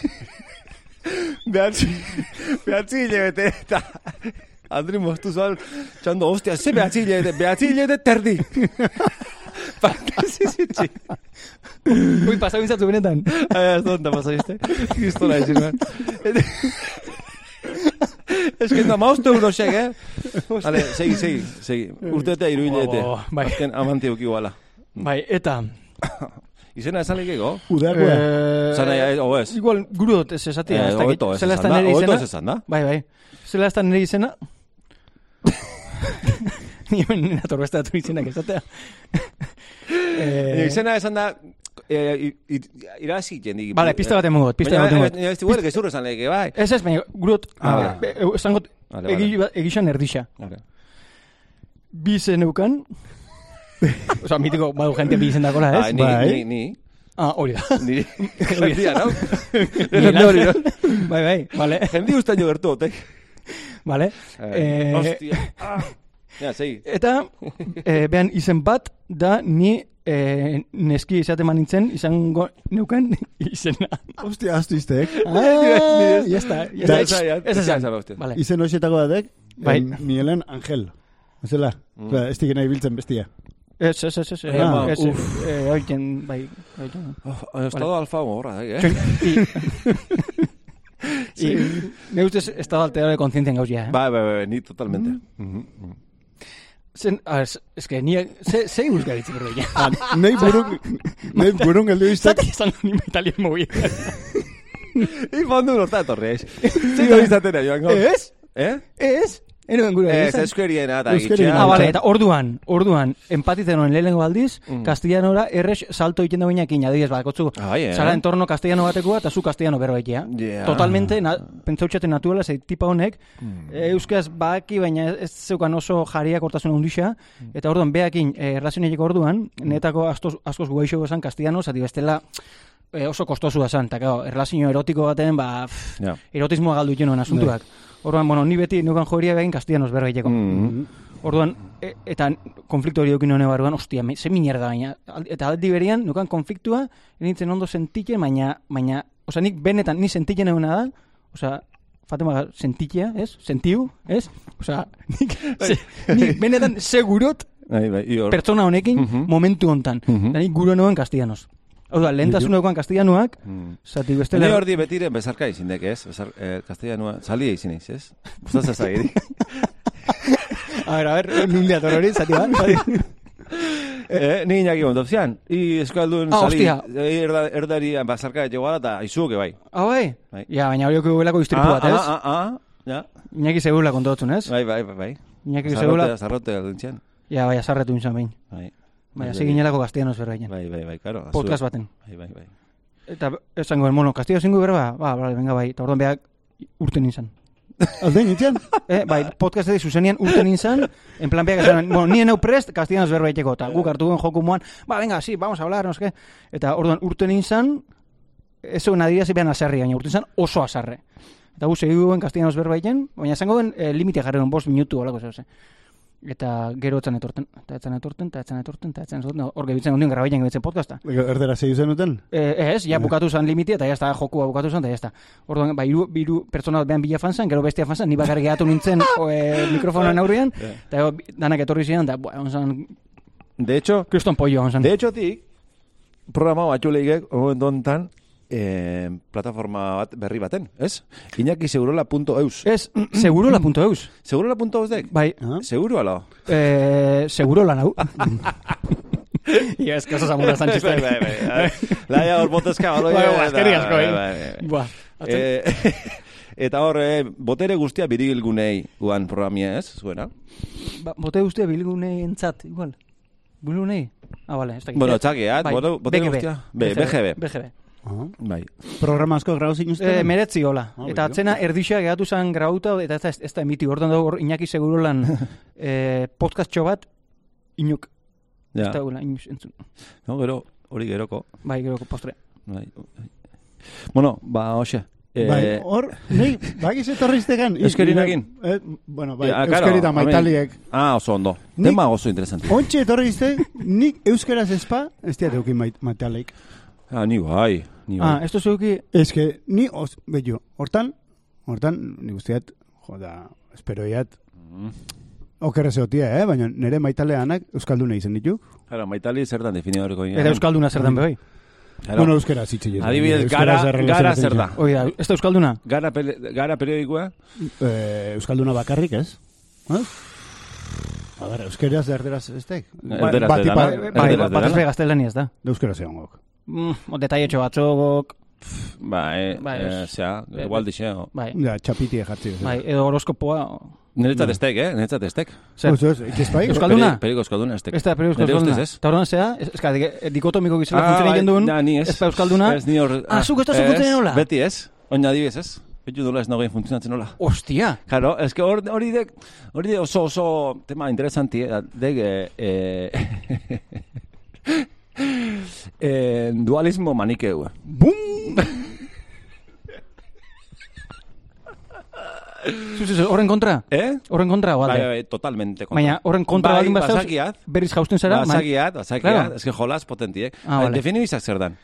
behatzi, behatzi hilebete, eta Andri moztu zuan, txando, ostia, ze behatzi hilebete, behatzi hilebete terdi. Fantasi zitzi. Ui, pasau inzatzu benetan. Ah, ez donta pasaiste. Kristola ezin man. Ez que no mauste uno xek, eh? Vale, segi, segi, segi. Urtetea iru hilete. Oh, bai. Azken amanti uki guala. Bai, eta, Izena esan likeko? Udeakoa. Eh, Zan nahi, o ez? Igual, guru dut ez esatia. Eh, hobeto ez esan da da, izena. ez esan da. Bai, bai. Zela ez da nire izena. Ni hemen nina torbestatu izenak esatea. Eh, eh, Izena esan da, eh, i- i- irazi jendik. Vale, pista bat emugot, pista bat Baina, emugot. eh, ez diguel, gezurro esan lehike, bai. Ez ez, baina eh, eh, esangot, Vale, vale. egi, egixan erdixa. Bi izen eukan, Osa, mitiko, badu gente bi izen dakola, ez? Ah, ni, Bai. ni, ni, Ah, hori da. ni, jendia, no? Jende hori, no? Bai, bai, vale, Jendi ustan jo gertu, otek. vale. Eh, Hostia. Ah. Ja, segi. Eta, eh, behan izen bat, da ni eh, neski izateman nintzen, izango neukan izena. Hostia, astu iztek. Ah, ya está, ya está. Ez esa, hostia. Vale. Izen hoxetako batek, Bai. em, Mielen Angel. Ezela? Mm. Mm. Ez dikena ibiltzen bestia. Ez, ez, ez, ez, Ah, ez, uf. eh, oiten, bai, oiten. Oh, estado alfa gorra, eh? I, i, me ustez, estado alterado de conciencia en gauzia, eh? Bai, bai, bai, ni totalmente. Mhm, mhm. Zen, a ver, es que ni, ze, ze euskal ditzen berdo ya. Nei burun, nei burun geldu iztek. Zati esan ni italian mobi. I fondu norta etorri, ez? Zigo izatera, joan gaur. Ez? Eh? Ez? Eno gure. Ez, euskeriena eta Euskeriena. gitxea. Ah, vale, eta orduan, orduan, empatitzen honen lehenengo aldiz, Mm. castellanora errex salto egiten da bainak adibidez, badakotzu, Ah, bai, eh? zara entorno castellano batekoa, eta zu castellano berbaitea. Yeah. Totalmente, na, pentsautxaten natuela, ze tipa honek, Mm. e, euskaz baki, baina ez- zeukan oso jariak hortasun handixa, eta orduan, beakin, e, erlazionetiko orduan, netako askoz, askoz guaixo esan castellano, zati bestela, e, oso kostosu da zan, eta claro, erlazio erotiko baten, ba, pff, Ja. erotismoa galdu itxenoen asuntuak. Orduan, bueno, ni beti nukan joria begin castellanos berbaiteko. Mhm. Orduan, e, eta konflikto hori eukin hone barruan, ostia, me, ze minerda baina. Eta aldi berian, nukan konfliktua, nintzen ondo sentitzen, baina, baina, oza, nik benetan, ni sentitzen eguna da, oza, Fatema sentitzea, ez? Sentiu, ez? Osa, nik, se, nik benetan segurot Bai, bai, pertsona honekin Mhm. momentu hontan. Mhm. Da nik guro noen castellanos. Hau da, lehentasun eukan castellanoak, Mm. zati beste Ni hor di betiren bezarka izindek, ez? Bezar, eh, castellanoa, sali izin ez, ez? Gustaz ezagiri. A ver, a ver, nundia hori, zati bat. eh, ni inaki ondopzian. I eskaldun Ah, hostia. eh, erda, erdari bezarka etxego gara, eta aizuke bai. Hau bai? Bai. Ja, baina hori okibelako istripu bat, ez? Ah, ah, ah, ja. Iñaki segula kontotzen, ez? Bai, bai, bai, bai. Iñaki Zarrote, zarrote ja, bai, azarretu inzan behin. Bai. Bai, Bai, hasi bai. ginelako castellanos berbaiten. Bai, bai, bai, karo. Podcast baten. Bai, bai, bai. Eta esango, bueno, castellano zingu berba, ba, vale, venga, bai, eta orduan behak urten izan. Aldein itxan? Eh, bai, podcast edo zuzenian urten izan, en plan behak esan, bueno, nien hau prest, castellanos berbaiteko, eta guk hartu guen joku moan, ba, venga, sí, vamos a hablar, no sé. Eta orduan urten izan, ez egun adierazi behan azarri, baina urten izan oso azarre. Eta gu segi guen castellanos berbaiten, baina esango den eh, limite jarri duen, bost minutu, olako zeu, ze. Eta gero etzan etorten, eta etzan etorten, eta etzan etorten, eta etzan etorten, hor gebitzen ondien grabaiten gebitzen podcasta. Erdera segi zenuten? Eh, ez, ja bukatu zan limite, eta ja está jokua bukatu zan, eta ja está. Orduan, ba, iru, biru pertsona bat behan bila fanzan, gero bestia fanzan, ni bakarrik gehatu nintzen o, e, mikrofonoan aurrean, eta bi- danak etorri ziren, da, egon zan, De hecho, kriston pollo, egon zan. de hecho, tik, programa bat juleigek, momentu honetan, eh, plataforma bat berri baten, ez? Iñaki segurola.eus. Ez, segurola.eus. Segurola.eus dek? Bai, Ah? Seguro alo? eh, segurola nau. Ia, ez que oso zamura zan Bai, txistari. bai, bai. Laia hor botezka. Bai, bai, asko, eh. bai. Buah, atzen- Eh, eta hor, eh, botere guztia birilgunei guan programia ez, zuena? ba, bote guztia bilgune entzat, igual. Bilgunei? Ah, vale, ez dakit. Bueno, txakeat, Bai, bote- botere BGB. guztia. BGB. BGB. Ah. Bai. Programa asko grau zinuzten? E, meretzi hola. Ah, eta bai, atzena erdixa gehatu zen grauta, eta ez da, ez da emiti. Hortan dago hor Iñaki Segurolan e, podcastxo bat, inuk. Ja. Ez da gula, inuk entzun. No, gero, hori geroko. Bai, gero postre. Bai. Bueno, ba, hoxe. Eh, Bai, hor, nei, bagiz etorri iztegan. Euskerinakin? Eh, bueno, bai, ja, claro, euskeri eta hemen- maitaliek. Ah, oso ondo. Nik- Tema oso interesante. Ontxe etorri izte, nik euskeraz espa, ez diat eukin mait, maitaleik. Ah, ni bai. Ni bai. Ah, esto zeuki, Ez que, ni, os, bello, hortan, hortan, ni guztiat, joda, esperoiat, Mm. okerre zeotia, eh? baina nire maitaleanak euskalduna izen ditu. Claro, maitali zer dan definidoreko eta euskalduna zer den behoi. Claro. Bueno, euskera zitxe jesu. Adibidez, gara, gara zer da. Hoi da, ez da euskalduna? Gara, pele, gara periodikoa? Eh, euskalduna bakarrik, ez? Eh? A ber, euskeraz da erderaz ez tek? Erderaz dela, no? Bai, bat ez dela. be gaztelania ez da. Euskera zeongok. Mm, detaietxo batzuk, Bai, Bai, eh, es- zea, igual dixeo. bai, Ja, txapitie jartzi. bai, edo horoskopoa, Niretzat estek, eh? Niretzat estek. zer, Oso, ez, ikez bai? Euskalduna? Peri- Periko euskalduna estek. ez da periozko Nire euskalduna. ustez ez. Eta orduan zea, ez, eska, dik- dikotomiko gizela Ah, funtzionen bai, jendun, da, ni ez. ez euskalduna, Ez ni hor... Ah, zuk ez dazu ez, funtzionen nola? Beti ez. Oina adibidez ez. Betu nola ez nagoen funtzionatzen nola. Ostia, Claro, es que hor- hori de, hori de oso oso tema interesanti, eh, de eh, eh, dualismo manikeu. bum! Horren kontra? Eh? Horren kontra, Bai, oalde. bai, totalmente. kontra. Baina horren kontra bai, baldin bazauz, basakiat, berriz jausten zara, man- basakiat, basakiat, Claro. es que jolas potentiek. Ah, vale. Definibizak zer dan.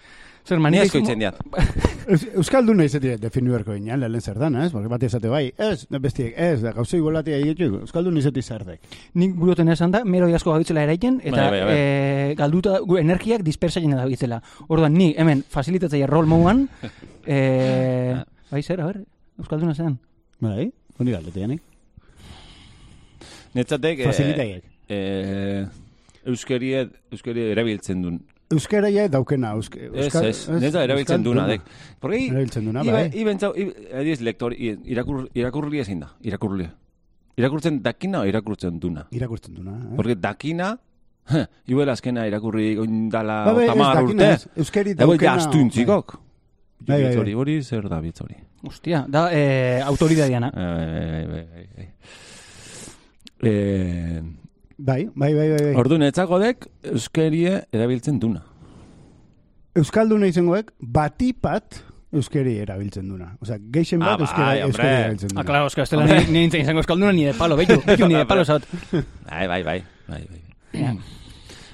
Zer Ni manika asko itzen diat. Eus- Euskalduna izatea definu berko inan, lehen zer dana, ez? Porque bat esate bai, ez, bestiek, ez, da gauzei bolatia egitu, Euskaldun izati zerdek. Nik buroten esan da, mero asko gabitzela eraiken, eta Bai, bai, bai. eh, galduta, gu, energiak dispersaien da gabitzela. Orduan, ni hemen facilitatzaia rol mouan, eh, bai, zer, a ber, Euskalduna zen. Bai, honi galdetea, nik. Netzatek... eh, Facilitaiek. Eh, euskerie, euskerie erabiltzen duen. Euskara ja daukena, euske, Ez, euskal, ez, neta erabiltzen duna, dek. Porque, Erabiltzen duna, bai. iba entzau, ediz lektor, irakur, irakurli ezin da, irakurli. Irakurtzen dakina o irakurtzen duna. Irakurtzen duna, eh? Porque dakina, ibuela azkena irakurri goindala Ba, bai, ez tamar urte. ez, euskeri Ego daukena. astuntzikok. Bai, bai, bai. Hori, hori zer da bitz hori. Ostia, da, eh, autoridadiana. Bai, bai, bai, bai. Eh, Bai, bai, bai, bai. bai. Ordu netzakodek euskerie erabiltzen duna. Euskalduna izangoek, batipat euskeri erabiltzen duna. Osea, geixen Ah, bat euskera, bai, euskeri erabiltzen duna. Ah, claro, eska, estela ni, ni nintzen izango euskalduna ni de palo, beitu, beitu ni de palo zaut. Bai, bai, bai. bai, bai.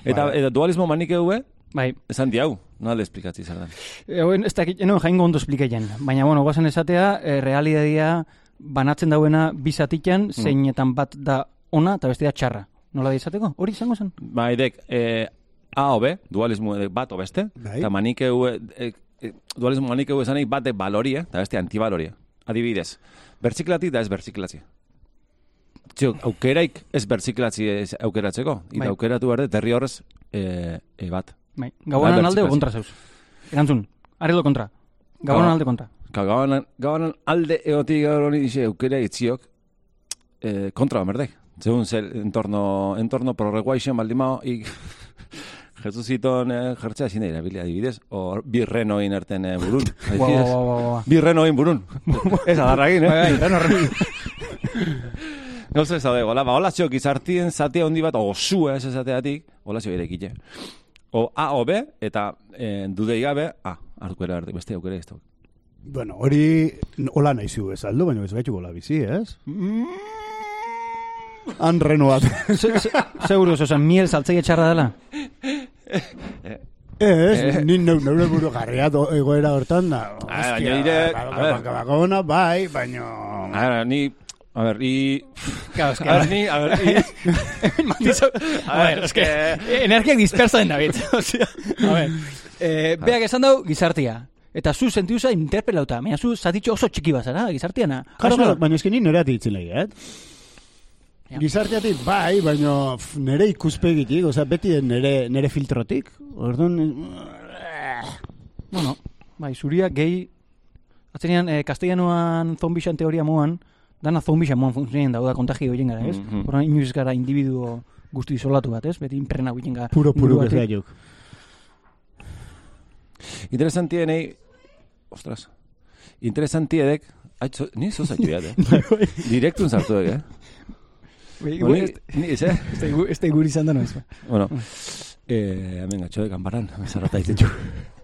Eta, eta dualismo manik egue, Bai, esan diau, nola esplikatzi zer dan. Egoen, ez dakit, eno, jaingo ondo esplikeien. Baina, bueno, guazen esatea, e, realidadia banatzen dauena bizatiken, zeinetan bat da ona eta bestea txarra. Nola da izateko? Hori izango zen? Bai, dek, eh, A o B, dualismo edek bat o beste, Bai. eta manik egue, eh, eh, dualismo manik egue esanik bate baloria, eta beste antibaloria. Adibidez, bertziklati da ez bertziklatzi. Txo, aukeraik ez bertziklatzi ez aukeratzeko. Ita Bai. aukeratu behar herri horrez e, e bat. Bai, gauanan alde o kontra zeuz. Erantzun, arredo kontra. Gauanan Gau- alde kontra. Gauanan, gauanan alde egotik gaur honi dixe aukera itziok e, kontra bamerdek. Segun zer entorno, entorno progreguaixen baldimao, ik Jesuziton eh, jertzea ezin da irabili adibidez, o bi renoin erten eh, burun. Ua, ua, adibidez. ua, ua, ua. Bi renoin burun. Ez adarragin, eh? Bai, bai, reno, reno. Gauza ez daude, gola, ba, hola txok izartien zate handi bat, osua ez esateatik, hola txok irekite. O A o B, eta eh, dudei gabe, A, aukera arte, beste aukera ez da. Bueno, hori hola nahi zu bezaldu, baina ez gaitxuko la bizi, ez? Han renoat. Se- se- Seguro, oza, miel saltzaia txarra dela. Ez, ni neu neure buru jarriat o- egoera hortan da. Ah, hostia, baina dire- a ver. bai, baino... A ver, ni, a ver, y... Claro, es que, A ver, ni, a ver, y... Matizo, a ver, es que energiak dispersa den David. O sea, a ver, eh, beak esan dau gizartia. Eta zu sentiuza interpelauta. Baina zu zatitxo oso txiki bazara, gizartiana. Claro, baina eski ni nire atitzen lehi, eh? Ja. Gizarteatik bai, baina pf, nire ikuspegitik, osea, beti nire, nire filtrotik. Orduan, Bueno, bai, zuria gehi... Atzenean, eh, castellanoan zombixan teoria moan, dana zombixan moan funtzionen dauda kontagio egin gara, ez? Mhm. Horren inoiz gara individuo guztu isolatu bat, ez? Beti inprena egin gara. puro, puro buruatik. bezaiuk. Interesantie nei... Ostras. Interesantie dek... Aitzo, ni zo zaitu jat, eh? Direktun sartu dek, eh? Bai, Bueno, igual, ni, ni, ze? Este gu- este guri izan da noiz. ba. Bueno, eh, hemen gatxo de kanbaran, bezarrata itetxu.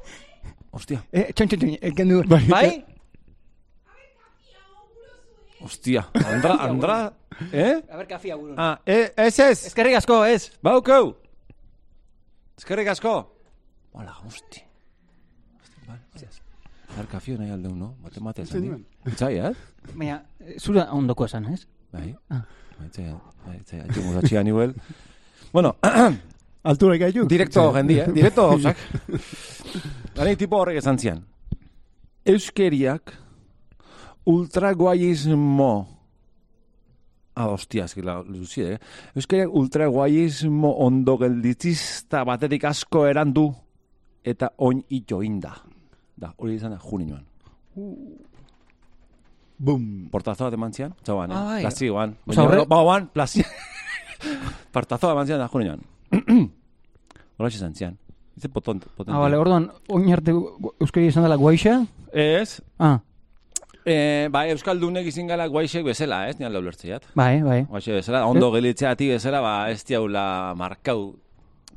Hostia, Eh, txon, txon, txon, eken du. Bai, Bai? hostia. Andra, Andra, eh? A ber, kafia burun. Ah, eh, ez ez! Eskerrik asko, ez? Baukau! Eskerrik asko! Hola, hosti. Hosti, bai, kafio nahi aldeun, no? Mate mate esan di. Itzai, eh? Baina, eh, zura ondoko esan, ez? Bai. Ah. Bai, bai, itzai, atxu mudatxia nivel. Bueno, Altura gaitu? Direkto gendi, eh? Direkto gauzak. Gari tipo horrek esan zian. Euskeriak ultraguayismo Ah, hostia, eski la luzie, eh? Euskeriak ultraguayismo ondo gelditzista baterik asko erandu eta oin ito inda. Da, hori izan da, juninoan. Bum. Portazo bat eman zian, txauan, eh? Ah, bai. Plazioan. Osea, horre- Ba, oan, plazio. Portazo bat eman zian da, juninoan. Hola izan zian. Dice potent, potente. Ah, vale, orduan, oin arte euskari izan dela guaixa? Ez, Ah, eh, bai, Euskaldunek izin gala guaixek bezala, ez? Nian laulertzeat. bai, bai. Guaixe bezala, ondo gelitzeati bezala, ba, ez diaula markau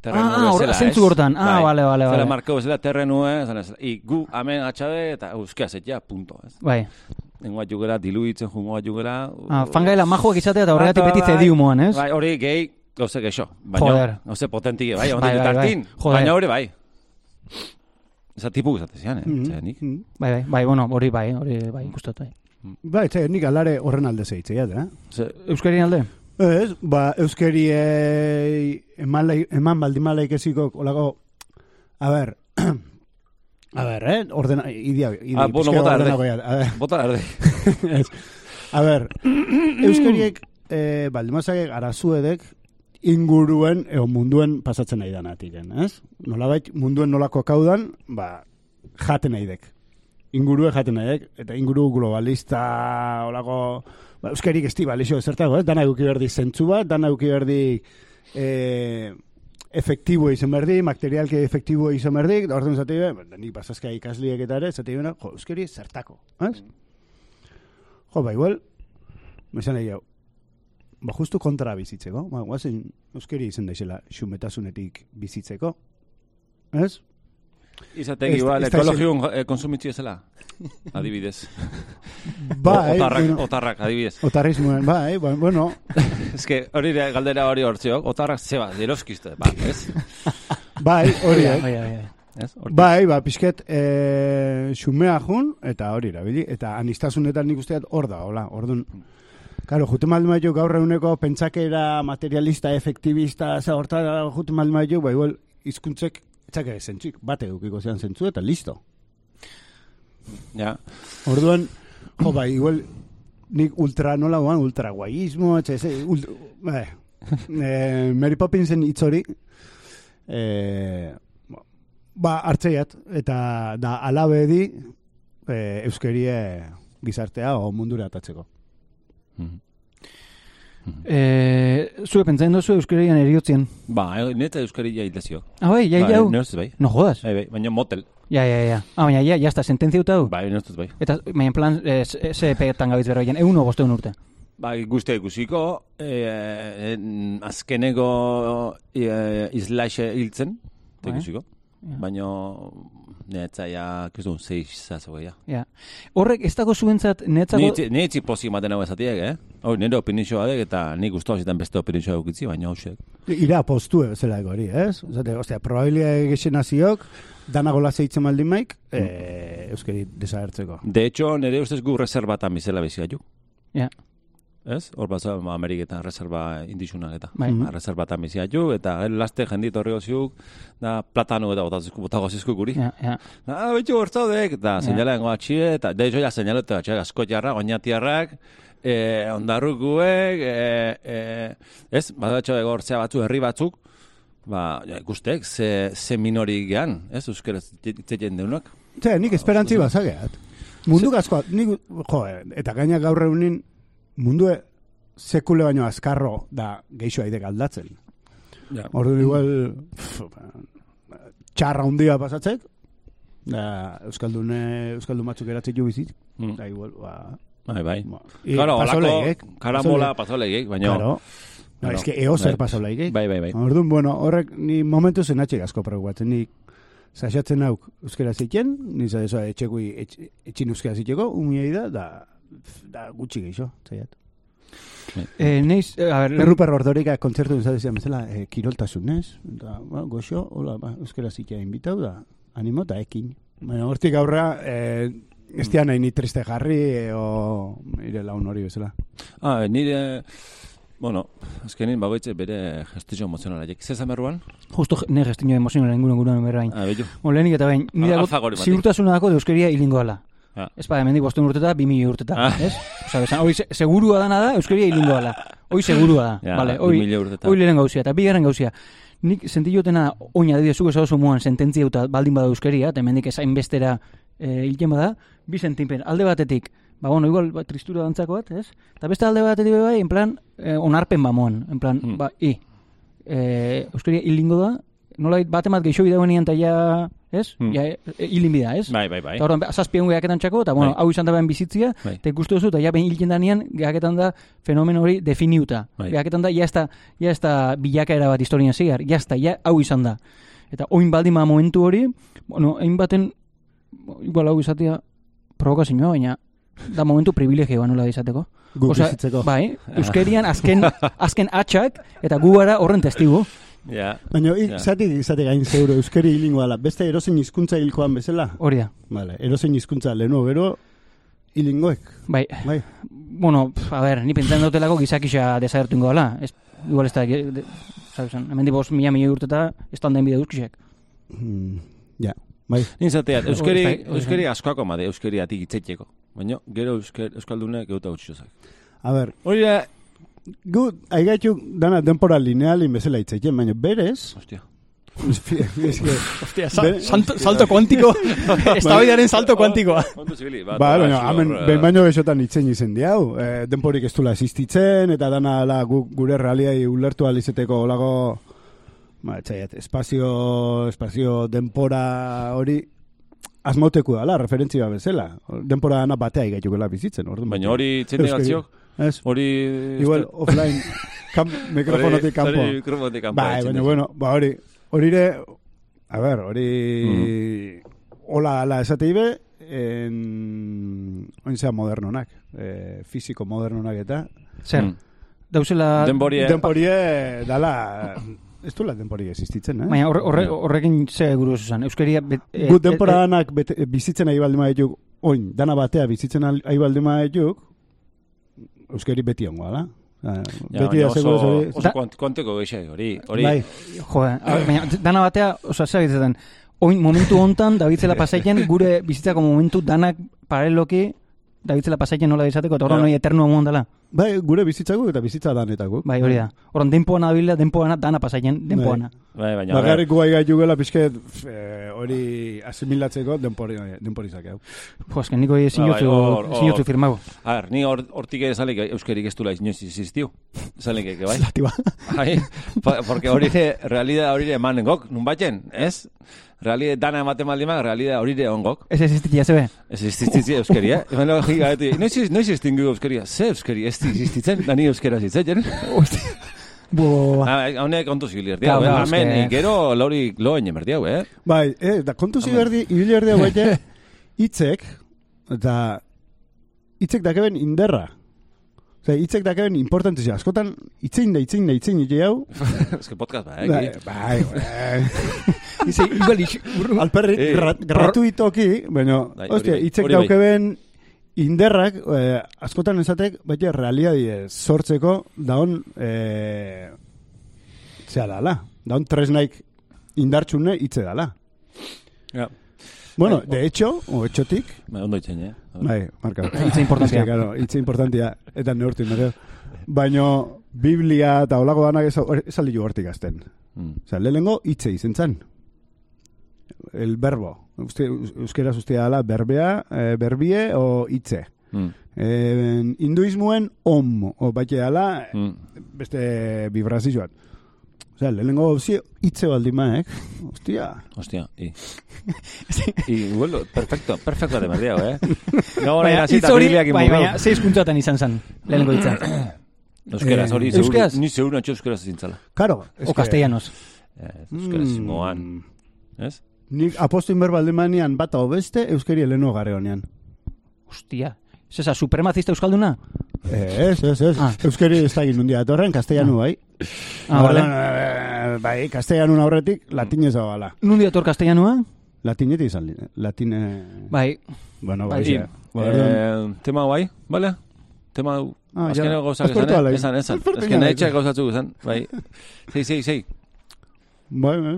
terrenu Ah, ah, bezala, zentzu ez? hortan. Ah, bale, bale, Zela bale. markau bezala terrenu, ez? Zela, zela, I, gu, amen atxabe, eta euskera zetia, punto, ez? Bai. Nengo bat jugera, diluitzen jungo bat jugera. Ah, fangaila majoak izatea eta horregatik beti bai. zediumoan, ez? Bai, hori gehi, gauze geixo. Baina, Joder. gauze potentik, bai, Bai, ondik bai, bai. tartin. Joder. Baina hori bai. Eza tipu izate zian, eh? Mhm. Zera, nik. Mhm. Bai, bai, bai, bueno, hori bai, hori bai, ikustot, bai. Ba, etxe, nik alare horren alde zeitzeiat, eh? Ze, Euskarien alde? Ez, ba, euskeri eman, eman baldimalaik eziko, olako, a ber, a ber, eh? Ordena, idia, idia, Ah, bueno, bota erde. bota erde. A ber, euskariek, eh, baldimazak arazuedek, inguruen, eo munduen pasatzen nahi danatiken, ez? Nolabait, munduen nolako kaudan, ba, jaten nahi dek. Ingurue jaten nahi dek, eta inguru globalista, olako, ba, euskarik esti balixo zertago, ez? Dana euki berdi zentzu bat, dana euki berdi eh, efektibo izan berdi, materialke efektibo izan berdi, da orduan zati, be, nik basazka ikasliek eta ere, zati bena, jo, euskari zertako, ez? Jo, ba, igual, mesan nahi hau, ba, justu kontra bizitzeko, ba, guazen euskari izan daizela xumetasunetik bizitzeko, ez? Izategi, da ekologiun eh, konsumitzi ezela. Adibidez. Bai, otarrak, bueno, otarrak, adibidez. otarrismoen, bai, ba, bueno, Ez que hori da, galdera hori hortziok, otarrak zeba, eroskizte, ba, ez? bai, hori, Bai, eh? bai, bai. Hortik. Bai, ba, pixket, e, xumea jun, eta hori erabili, eta anistasunetan nik usteat hor da, hola, orduan. Karo, jute maldi maiu gaur eguneko pentsakera materialista, efektibista, za horta, jute maldi maiu, ba, igual, izkuntzek, etxake zentzik, bate dukiko zean zentzu, eta listo. Ja. Orduan, jo, bai, igual, nik ultra nola guan, ultra guaismo, etxe, ze, ult, bai, e, Mary Poppinsen hitz hori, e, ba, hartzeiat, eta da alabe di, e, euskerie gizartea o mundura atatzeko. Mhm. Eh, zue pentsatzen dozu euskarian eriotzien. Ba, eh, neta euskari ja hildezio. Ah, bai, ja, Bai, ja. nertz bai. No jodas. Bai, bai, baina motel. Ja, ja, ja. Ah, baina, ja, ja, está, sententzia utau. Bai, nertz bai. Eta, baina, plan, eh, ze ze epeetan gabiz berra egin, egun bosteun urte. Bai, guztia ikusiko, eh, en, azkeneko eh, islaixe hiltzen, eta Bai. ikusiko. Ja. Baina, netza ja, kizun, zeiz zazo ja. Ja. Horrek, ez dago zuentzat, netzako... Ni etzi pozik maten hau ezatiek, eh? Hoi, nire opinizioa dek, eta nik usto zitan beste opinizioa eukitzi, baina hausek. Ira postue zela hori, ez? Zate, ostia, probabilia egesen haziok, danagola zeitzen maldin maik, e, euskari desagertzeko. De hecho, nire ustez gu reservatan bizela bizigatu. Ja. Ez? Hor bat zau, Ameriketan reserva indixunak eta. Bai. Ba, reservatan bizigatu, eta gero laste jendit horri goziuk, da platano eta botazizku, botago zizku guri. Ja, ja. Ah, betxo hortzaudek, eta seinalen goa txie, eta de hecho ja seinalete batxak, askotiarra, oinatiarrak, eh, ondarrukuek, eh, eh, ez, badatxo egortzea batzu, herri batzuk, ba, ja, ikustek, ze, ze minori gehan, ez, euskaraz itzetzen deunak. Ze, nik esperantzi bazageat. Mundu asko, nik, jo, eta gaina gaur egunin, mundu sekule baino azkarro da geixo aidek aldatzen. Ja. Ordu igual, ba, txarra hundia pasatzek, da Euskaldune, Euskaldun batzuk eratzik jo bizit, Mm. da igual, ba, Bai, bai. ba, Claro, olako, pasoleigek, karamola pasoleigek, baina... Claro. No, Bueno, es que eo zer bai. Bai, bai. Orduan, bueno, horrek ni momentu zen atxik asko preocupatzen, ni saxatzen hauk euskera zitzen, ni zadezoa etxekui etx, etxin euskera zitzeko, umiei da, da, da gutxi geixo, zaiat. Eh, neiz, eh, a ber, Ruper Ordorika kontzertu zadezian bezala, eh, kiroltasunez, da, ba, goxo, hola, ba, euskera zitzea invitau da, animo eta ekin. Baina hortik aurra, eh, ez dian nahi ni triste jarri, eh, o nire laun hori bezala. Ah, nire... Bueno, azkenin bagoitze bere gestio emozionalaiek. Zezan berruan? justo ne gestio emozionala inguruan inguruan berrain. Ah, bello. Mo, lehenik eta bain, nire ziurtasuna dako de euskeria hilingo dala. Ja. Ez bada, mendik bosteun urteta, bi mili urteta, Ah. ez? Osa, besan, hoi se- segurua dana da, euskeria hilingo dala. Hoi segurua da, Ja, vale, bi hoi, hoi lehen gauzia, eta bigarren gauzia. nik sentillotena oin adibidez zuk esadozu muan sententzia eta baldin bada euskeria, eta hemendik esain bestera e, hilten bada, bi sentipen, alde batetik, ba, bueno, igual, ba, tristura dantzako bat, ez? Eta beste alde batetik bai, en plan, e, onarpen ba moan, en plan, Mm. ba, i, e, euskeria hilingo da, nola bate bat gehiago bidagoen eta ja, ez? Mm. Ja, e, hilin bida, ez? Bai, bai, bai. Eta horren, zazpien gehaketan txako, eta bueno, Bai. hau izan da behan bizitzia, Bai. eta ikustu duzu, eta ja behin hilten danean, gehaketan da fenomen hori definiuta. Bai. Gehaketan da, ja ez da, ja ez da bilakaera bat historian zigar, ja ez da, ja hau izan da. Eta oin baldin ba momentu hori, bueno, hain baten, igual hau izatea, provokazioa, baina, da momentu privilegioa nola izateko. Guk Osea, bizitzeko. Bai, euskerian azken, azken atxak, eta gu gara horren testigu. Ja. Baina, Ja. zatik, zatik gain zeuro, euskeri hilingo dala. Beste erozein hizkuntza hilkoan bezala? Hori da, Vale, erozein hizkuntza lehenu gero hilingoek. bai. Bai. Bueno, a ver, ni pentsan dutelako gizakisa desagertu ingo dela. Ez, igual ez da, sabes, hemen di bost mila milioi urteta, ez da bide euskisek. Mm, ja, bai. Nin zateat, euskeri zai. askoako made, euskeri atik itzetxeko. Baina, gero eusker, euskaldunek geuta utxozak. A ber, Hori da, gu, aigaitu dana denpora linealin bezala itzeiten, baina berez, hostia. eske, Hostia, Be- salto kuantiko, estabidaren salto kuantikoa. Ondo zibili, bat. Ba, baina, bat, hemen, hor, eh, behin baino gezotan itzen izen diau. E, denporik ez dula existitzen, eta dana ala, gu, gure realiai ulertu alizeteko olago, ba, etxaiat, espazio, espazio denpora hori, asmoteku dala, referentzia bezala. Denpora dana batea igaitukela bizitzen. Orduan, Baina hori itzen negatziok, Ez, hori... igual, offline, kam, mikrofonotik kanpo. Hori mikrofonotik kanpo. Bai, baina, bueno, ba, hori, hori ere, a ber, hori, hola, ala, esate ibe, en, oin zea modernonak, e, fiziko modernonak eta, Zer, Mm. dauzela... Denborie, denporie, dala, ez du la denporie existitzen, eh? Baina horre, horre, horrekin ze guruz esan, euskaria... Bet, eh, Gut denpora danak bete- bizitzen ari baldima dituk, oin, dana batea bizitzen ari baldima dituk, euskari beti ongoa, da? Ja, beti da oso, seguruz hori... oso kont- konteko gehiago, hori, hori. Bai, Joder, a- baina dana batea, oza, zer egiten, oin momentu hontan, dabitzela pasaiten, gure bizitzako momentu danak paraleloki, dabitzela pasaiten nola izateko, eta horren hori eternu egon dela. Bai, gure bizitzako eta bizitza danetako. Bai, hori da. Horren denpoana dabila, denpoana dana pasaiten, denpoana. Bai, baina, a ver, Bakarrik guai gaitu gela pixket eh, hori asimilatzeko denpori, denpori zakeu. Jo, esken niko bai, sinotzu, hor- hor- sinotzu firmago. a ver, ni hor, hortik ere zalik euskerik ez dula inoiz existiu. Zalik eke, bai. Latiba. Bai, porque hori ere, realidad hori ere emanen gok, nun batzen, ez? Realidad dana ematen maldimak, realidad hori ere ongok. Ez existitia zebe. Ez existitzi euskeri, eh? Hemen lego gaiti, noiz, noiz estingu euskaria, ze euskeri ez existitzen, da ni euskera zitzen. Bo, Ah, Haunek kontu zibili erdi, hau, hemen, que- gero lauri loen emerdi hau, eh? Bai, eh, da kontu ziberdi, ibili erdi hau baite, hitzek, eta hitzek dakeben inderra. Osea, hitzek dakeben importantizia. Askotan, itzein da, itzein da, itzein ite hau. Ez podcast, ba, Bai, eh? bai, bai. Ize, igual, Alperrik, Eh, gra- gratuitoki, baina, Bai, ostia, bai, bai. daukeben inderrak, eh, askotan esatek, baita realiadi sortzeko, daun, eh, zea dala, daun tresnaik indartxune hitze dala. Ja. Bueno, de hecho, o etxotik, Bai, ondo itzen, eh? bai, marka. Es que, claro, hitze importantia, eta neurtu mereo. Baina, Biblia eta olako danak ez, ez aldi hortik azten. Mm. Osea, lehenengo hitze izen zen. El verbo. Uste, euskeraz ustea dala, berbea, eh, berbie o hitze. Mm. Eh, hinduismoen om, o baite dala, Mm. beste vibrazioan. Osea, lehenengo opzio hitze baldimaek. Ostia. Hostia, i. I, bueno, perfecto, perfecto de merdi hau, eh? Gaur Baina, hasi hitz eta hori, Bibliakin bai, burro. baina, zeiz puntuatan izan zen, lehenengo hitza. Euskeraz, hori, Eh, euskeraz? ni seguru natxo euskeraz zintzala. Karo. O castellanos. Ez, Euskaraz Mm. zingoan, ez? Nik apostoin berbaldemanian bata obeste, euskeri heleno gare honean. Hostia. Ez esa, supremacista euskalduna? Eh, Ez, ez, ez. Ah. Euskeri ez da egin hundia datorren, castellanu bai. Ah, vale. eh, Bai, castellanun aurretik, latinez hau gala. Nundi dator castellanua? Latinetik izan, latine... Bai, Bueno, Bai, bai, eh, tema bai, bale? Tema hau, Ah, azkeneko ja. gauzak Aspertu esan, eh? esan, esan. aspertu Azken ala. etxeak gauzatzu esan, bai. Sei, sei, sei. Bai, bai.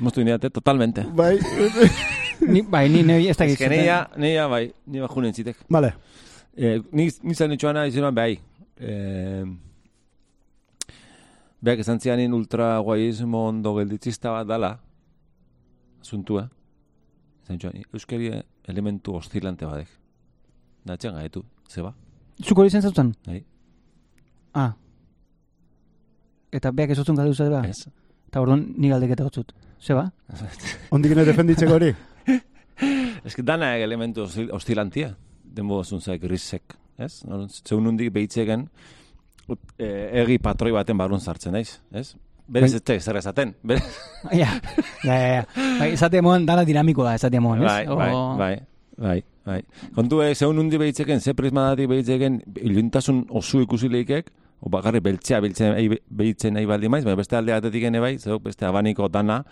Moztu indiate, totalmente. Bai, ni, bai, ni nebi ez da Ez que neia, neia, bai, ni bajunen zitek. Vale. Eh, ni, ni zan etxoana izenuan behai. Eh, Beak esan zianin ultra guaismo ondo gelditzista bat dala, asuntua. Esan joan, euskari elementu oscilante badek. Da etxean gaetu, zeba? Zuko hori zen zautzen? Bai. Ah. Eta beak ez otzun gadu zeba? Ez. Eta orduan ni galdeketa gotzut. Zeba? Ondik defenditzeko hori? Ez que dana elementu oscil- oscilantia. Denbo zuntzak grisek, ez? Zeun hundik behitzegen eh, egi patroi baten barrun sartzen naiz, ez? Berez ez zer esaten. Berez, Ja, ja, ja, ja. Bai, esate moan, dana dinamikoa esate moan, ez? bai, bai, bai, bai, bai. Kontu eh, zeun hundi behitzeken, ze prismadatik behitzeken, iluntasun osu ikusi lehikek, o bakarri beltzea beltzen nahi- behitzen nahi baldi maiz, baina beste alde batetik ene bai, zeuk beste abaniko dana,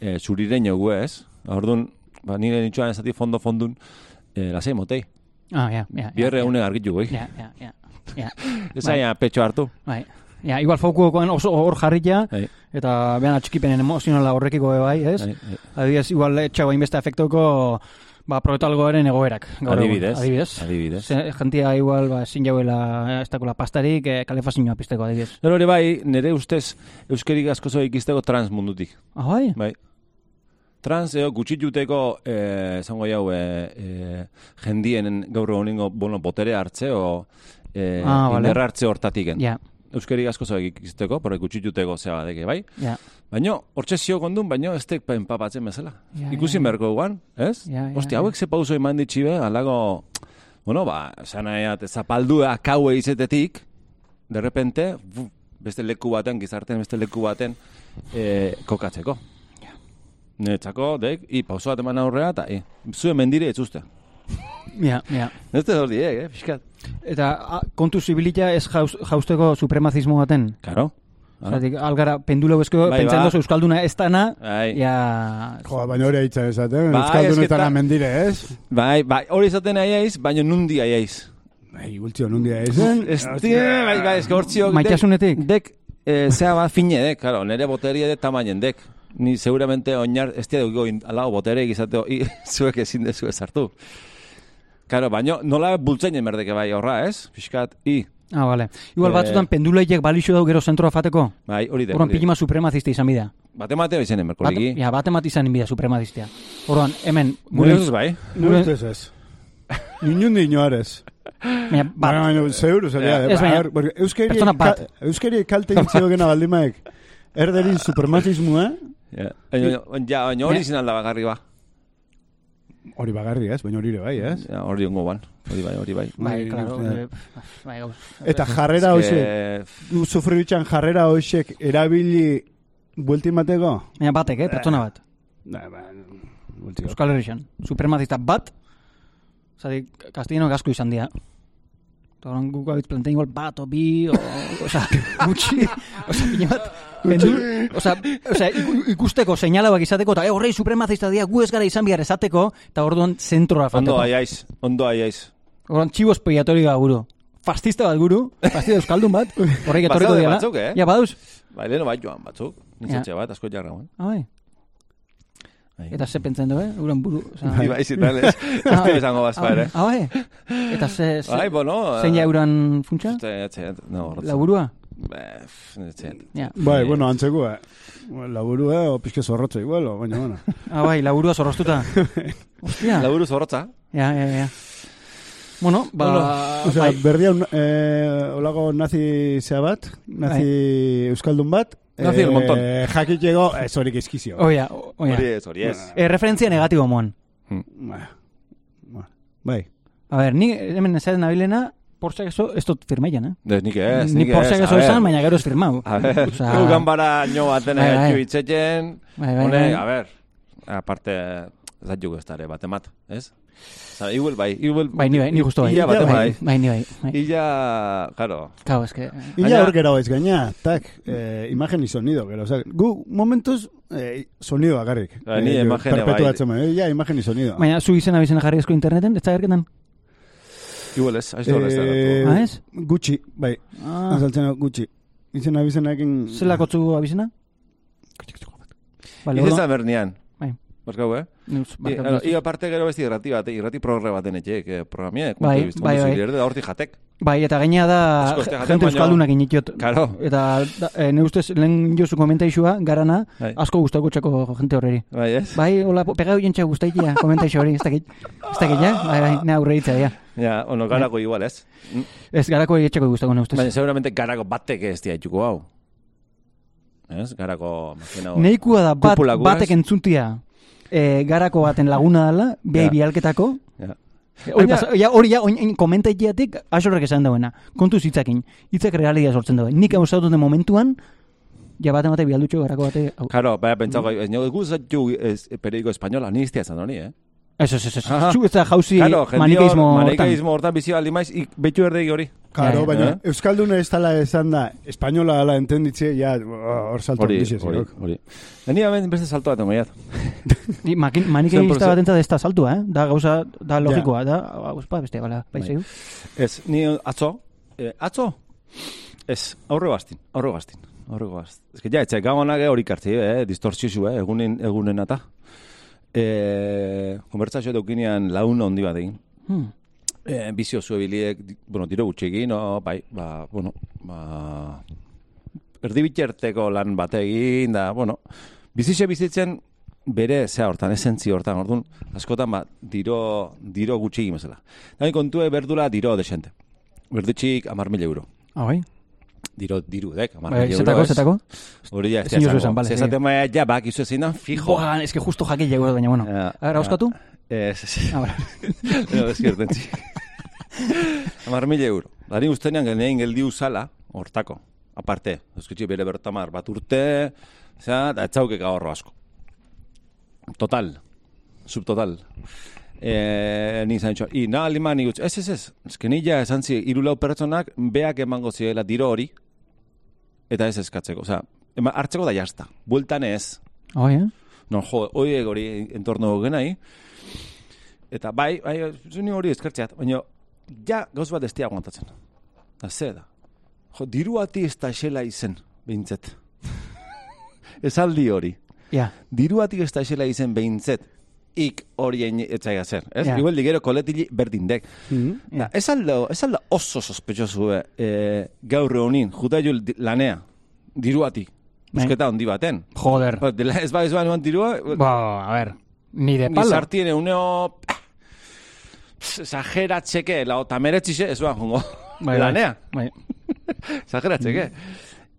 e, zuriren jogu ez. Orduan, ba, nire nitxuan esati fondo fondun, e, lasei motei. Ah, ja, ja. Bierre ja, une argitu goi. Ja, ja, ja. Ja, Ezaia petxo hartu. bai. Ja, igual fokuokoen oso hor jarritia, Bai, eta behan atxikipenen emozionala horrekiko bai, ez? bai, bai. Adibidez, igual etxago inbeste afektoko ba, protalgoaren egoerak. gaur. Adibidez. Adibidez. Adibidez. Ze, jentia igual, ba, ezin jauela, eh, ez dakola pastarik, eh, kalefazioa pizteko, adibidez. Gero ere bai, nire ustez euskerik asko zo ikisteko trans mundutik. Ah, bai? Bai. Trans eo gutxituteko, eh, esango jau, eh, eh, jendien gaur honingo bono botere hartze o eh, Ah, vale. hartze hortatiken. Ja, Euskerik asko zo ikisteko, porre gutxituteko zea badeke, bai? ja. Baina, hortxe zio kondun, baina ez tek empapatzen bezala. Ja, Ikusi ja. berko guan, ez? Ja, ja, Ostia, hauek ze pauso eman ditxibe, alago, bueno, ba, esan nahiat, zapaldua kaue izetetik, de repente, bu, beste leku baten, gizarten beste leku baten, e, kokatzeko. Niretzako, dek, i, pauso bat eman aurrea, eta, i, zuen mendire ez. Ja, ja. Ez da hor diek, eh, pixkat. Eta a, kontu zibilita ez jauz, jausteko supremazismo baten. Karo. Zeratik, algara pendulo bezko, Bai, pentsen ba. dozu Euskalduna ez dana, Bai. ja... Jo, baina hori aitza esaten, Bai, Euskaldunetara ta- mendire, ez? Bai, bai, hori izaten aiaiz, baina nundi aiaiz. Bai, gultzio, nundia ezen. Estie, bai, bai, eske hortziok... dek- Maitasunetik? Dek, eh, zea bat fine dek, claro, nire boteria de tamainen dek. Ni seguramente oinar, ez tia dugu alau botere egizateo, i, zuek ezin dezu ez hartu. Claro, baina nola bultzeinen berdeke bai horra, ez? Fiskat, i, Ah, vale. Igual Eh, batzutan penduleiek balixo dau gero zentroa fateko. bai, hori hori dek. pilima supremazista izan bidea. Bate mateo izanen Bat, merkoliki. ja, bat emat izan bidea supremazistia. Horan, hemen, Gure gure... ustez bai. Gure ustez ez. Inundi inoarez. Baina, bat, Baina, baina, zeuru zelia. Ez, baina, Euskeri, pertsona bat. euskeri kalte intzio gena baldimaek. Erderin supermatismoa, Ja, baina, ja, baina hori izan alda bakarri ba. hori bagarri ez, baina hori ere bai, ez? Ja, hori ongo ban. Hori bai, hori bai. bai, Bai, claro. nik- eh, Bai, gauz. Eta jarrera Ez hoxe, que, sufriritxan jarrera hoxek erabili buelti mateko? Baina batek, eh, pertsona bat. Da, ba, bultzio. Euskal Herrixan. Supremazista bat, zari, castellano asko izan dira. Eta horan guk abitz plantein igual bat, o bi, o, oza, gutxi, oza, pina bat, pendu, oza, oza, iku- ikusteko seinalauak izateko, eta, eh, horrei supremazista dira, gu ez gara izan behar esateko, eta orduan zentrora ondo fateko. aiaiz, ondo aiaiz. Orduan txibo espiatoria guru. Fastista bat guru, fastista euskaldun bat, horrek etorriko diala. batzuk, eh? Ja, badauz. Bai, leheno bai joan batzuk. Nintzatxe bat, asko jarra guen. Ah, bai. Bai. Eta ze pentsen du, eh? Uran buru. Bai, bai, zitan ez. Ez du esango bazpa ere. Ah, bai. Eta ze, Bai, bueno. zein ja euran funtsa? Este, no, horretz. Laburua? Ja. Bai, bueno, antzeko, eh. Laburu, eh, o pixke zorrotza igual, o, baina, bueno. Ah, bai, laburua zorroztuta. Hostia. Laburu zorrotza. Ja, ja, ja. Bueno, ba... O sea, bai. berdia, un, eh, olago nazi zea bat, nazi euskaldun bat. Nazi el montón. Eh, jakitego, ez horik izkizio. Oia, oia. Hori ez, hori ez. Eh, referentzia negatibo moan. Ba, ba, Bai. A ver, ni hemen esaten nabilena, por si acaso, ez dut firmeian, eh? Des, nik ez, ni nik por ez. a acaso ver. esan, baina gero ez firmau. A ver, Osea, gu ganbara nio baten Bai, egin itxeten, Bai, bai, honek, bai. a ver, aparte, zat jugu ez dara, bate mat, ez? Osa, igual bai, igual... Bai, ni bai, ni justo bai. Ia bate bai, bai. ni bai. Illa, claro, Claro, es que... Illa Baina- hor gero ez gaina, tak, eh, imagen y sonido, gero, o sea, gu momentuz eh, sonido bakarrik. Ba, ni Eh, imagene bai. perpetuatzen, eh, ja, imagen y sonido. Baina, zu izena bizena jarri esko interneten, ez da gerketan? Igual ez, aizu horrez Eh, da. Ah, ez? Gutxi, bai, Ah, azaltzen gutxi. Izena bizenakin... zelako zu abizena? Vale, Izen orduan- zan Bai. Baskau, eh? Neus, I, barkatu. claro, I aparte gero besti irrati bat, irrati progre baten etxeek, eh, programia, Bai, kontu bai, bai. da horti jatek. Bai, eta gaina da jente euskaldunak initot. Claro. Eta da, e, ne ustez, lehen jozu komentaixua, garana, Bai. asko gustako txako jente horreri. Bai, ez? Bai, hola, pegau jentxe guztaitia, komentaixo hori, ez dakit. Ez dakit, ja? Bai, bai, ne aurre hitza, ja. Ja, ono, garako igual, ez? Mm. Ez, garako etxeko gustako ne ustez. Baina, seguramente garako batek ez dia itxuko hau. Ez? Garako. Neikua da bat, batek entzuntia e, garako baten laguna dela, Ja. bialketako. Ja. Hori, ja, hori ja, oin, oin komentaitiatik asorrek esan dauena. Kontuz hitzakin. Hitzak realia sortzen dauen. Nik hau duten momentuan, ja bate bate bialdutxo garako bate... Claro, baina pentsako, ez nio guzatu periodiko espainola, ni iztia hori, eh? Eso, eso, eso. Zu ez da jauzi Claro, manikeismo hortan. manikeismo hortan bizi aldi maiz, ik betu erdegi hori. Ja. baina Eh? Euskaldun ez tala esan da, espainola dala entenditze, ja, hor salto Hori, hori, hori. Ni hemen beste salto bat Zen Manikeista proze- batentzat ez da saltua, eh? Da gauza, da logikoa, da, hau, ba, beste, bala, bai, Bai. Ez, ni atzo, eh, atzo, ez, aurre bastin, aurre bastin, aurre bastin. Ez que ja, etxe, gagonak hori kartzi, eh, distortziozu, eh, egunen, egunen ata. Eh, konbertsazio daukinean laun handi bat egin. Hmm. Eh, bizio zuebiliek, bueno, tiro gutxekin, no, bai, ba, bueno, ba, erdibitxerteko lan bat egin, da, bueno, bizixe bizitzen bere zea hortan, esentzi hortan, orduan, askotan, ba, diro, diro gutxi egin bezala. Da, kontue berdula diro desente. Berditxik amar mila euro. Ah, bai? Diro, diru, dek, amar Bai, zetako, ez? zetako? Hori ja, ez Ezin jozu da esan, esango. bale, Ze segi. esaten baina, ja, bak, izu ezin da, fijo. Boa, es que justo jake llego, baina, bueno. Ja, A ver, ja. auskatu? Ez, ez. Ah, bale. No, ez gertentzi. Amar mila euro. Dari ustenean genein geldi usala, hortako. Aparte, eskutsi bere bertamar bat urte, zera, da etzaukek ahorro asko. Total. Subtotal. Eh, ni ditxo, i, na, lima, ni gutx, ez, ez, ez, ez, que ni ja esan zi, irulau pertsonak, beak emango ziela diro hori, eta ez eskatzeko, osea, ema, hartzeko da jazta, bueltan ez, Bai, eh? Non, jo, hori hori entorno genai. Eta bai, bai, zuni hori eskertzeat, baina ja gauz bat estia aguantatzen. Da, ze da. Jo, diruati ez da esela izen, behintzet. Esaldi hori. Ja. Diruati ez da esela izen behintzet, ik horien etzaia zer. Ez? Ja. Igual digero koletili berdindek. Mhm. Da, ez alda, ez alda oso sospetxosu eh, gaur honin, juta lanea, diruati. Bai. Busketa handi baten. Joder. Ba, dela ez ba ez ba eman dirua, Ba, a ver. Ni de palo. Gizartien eguneo exageratzeke, la ota meretzixe, ez ba, jongo. Bai, bai. Lanea, Bai. exageratzeke.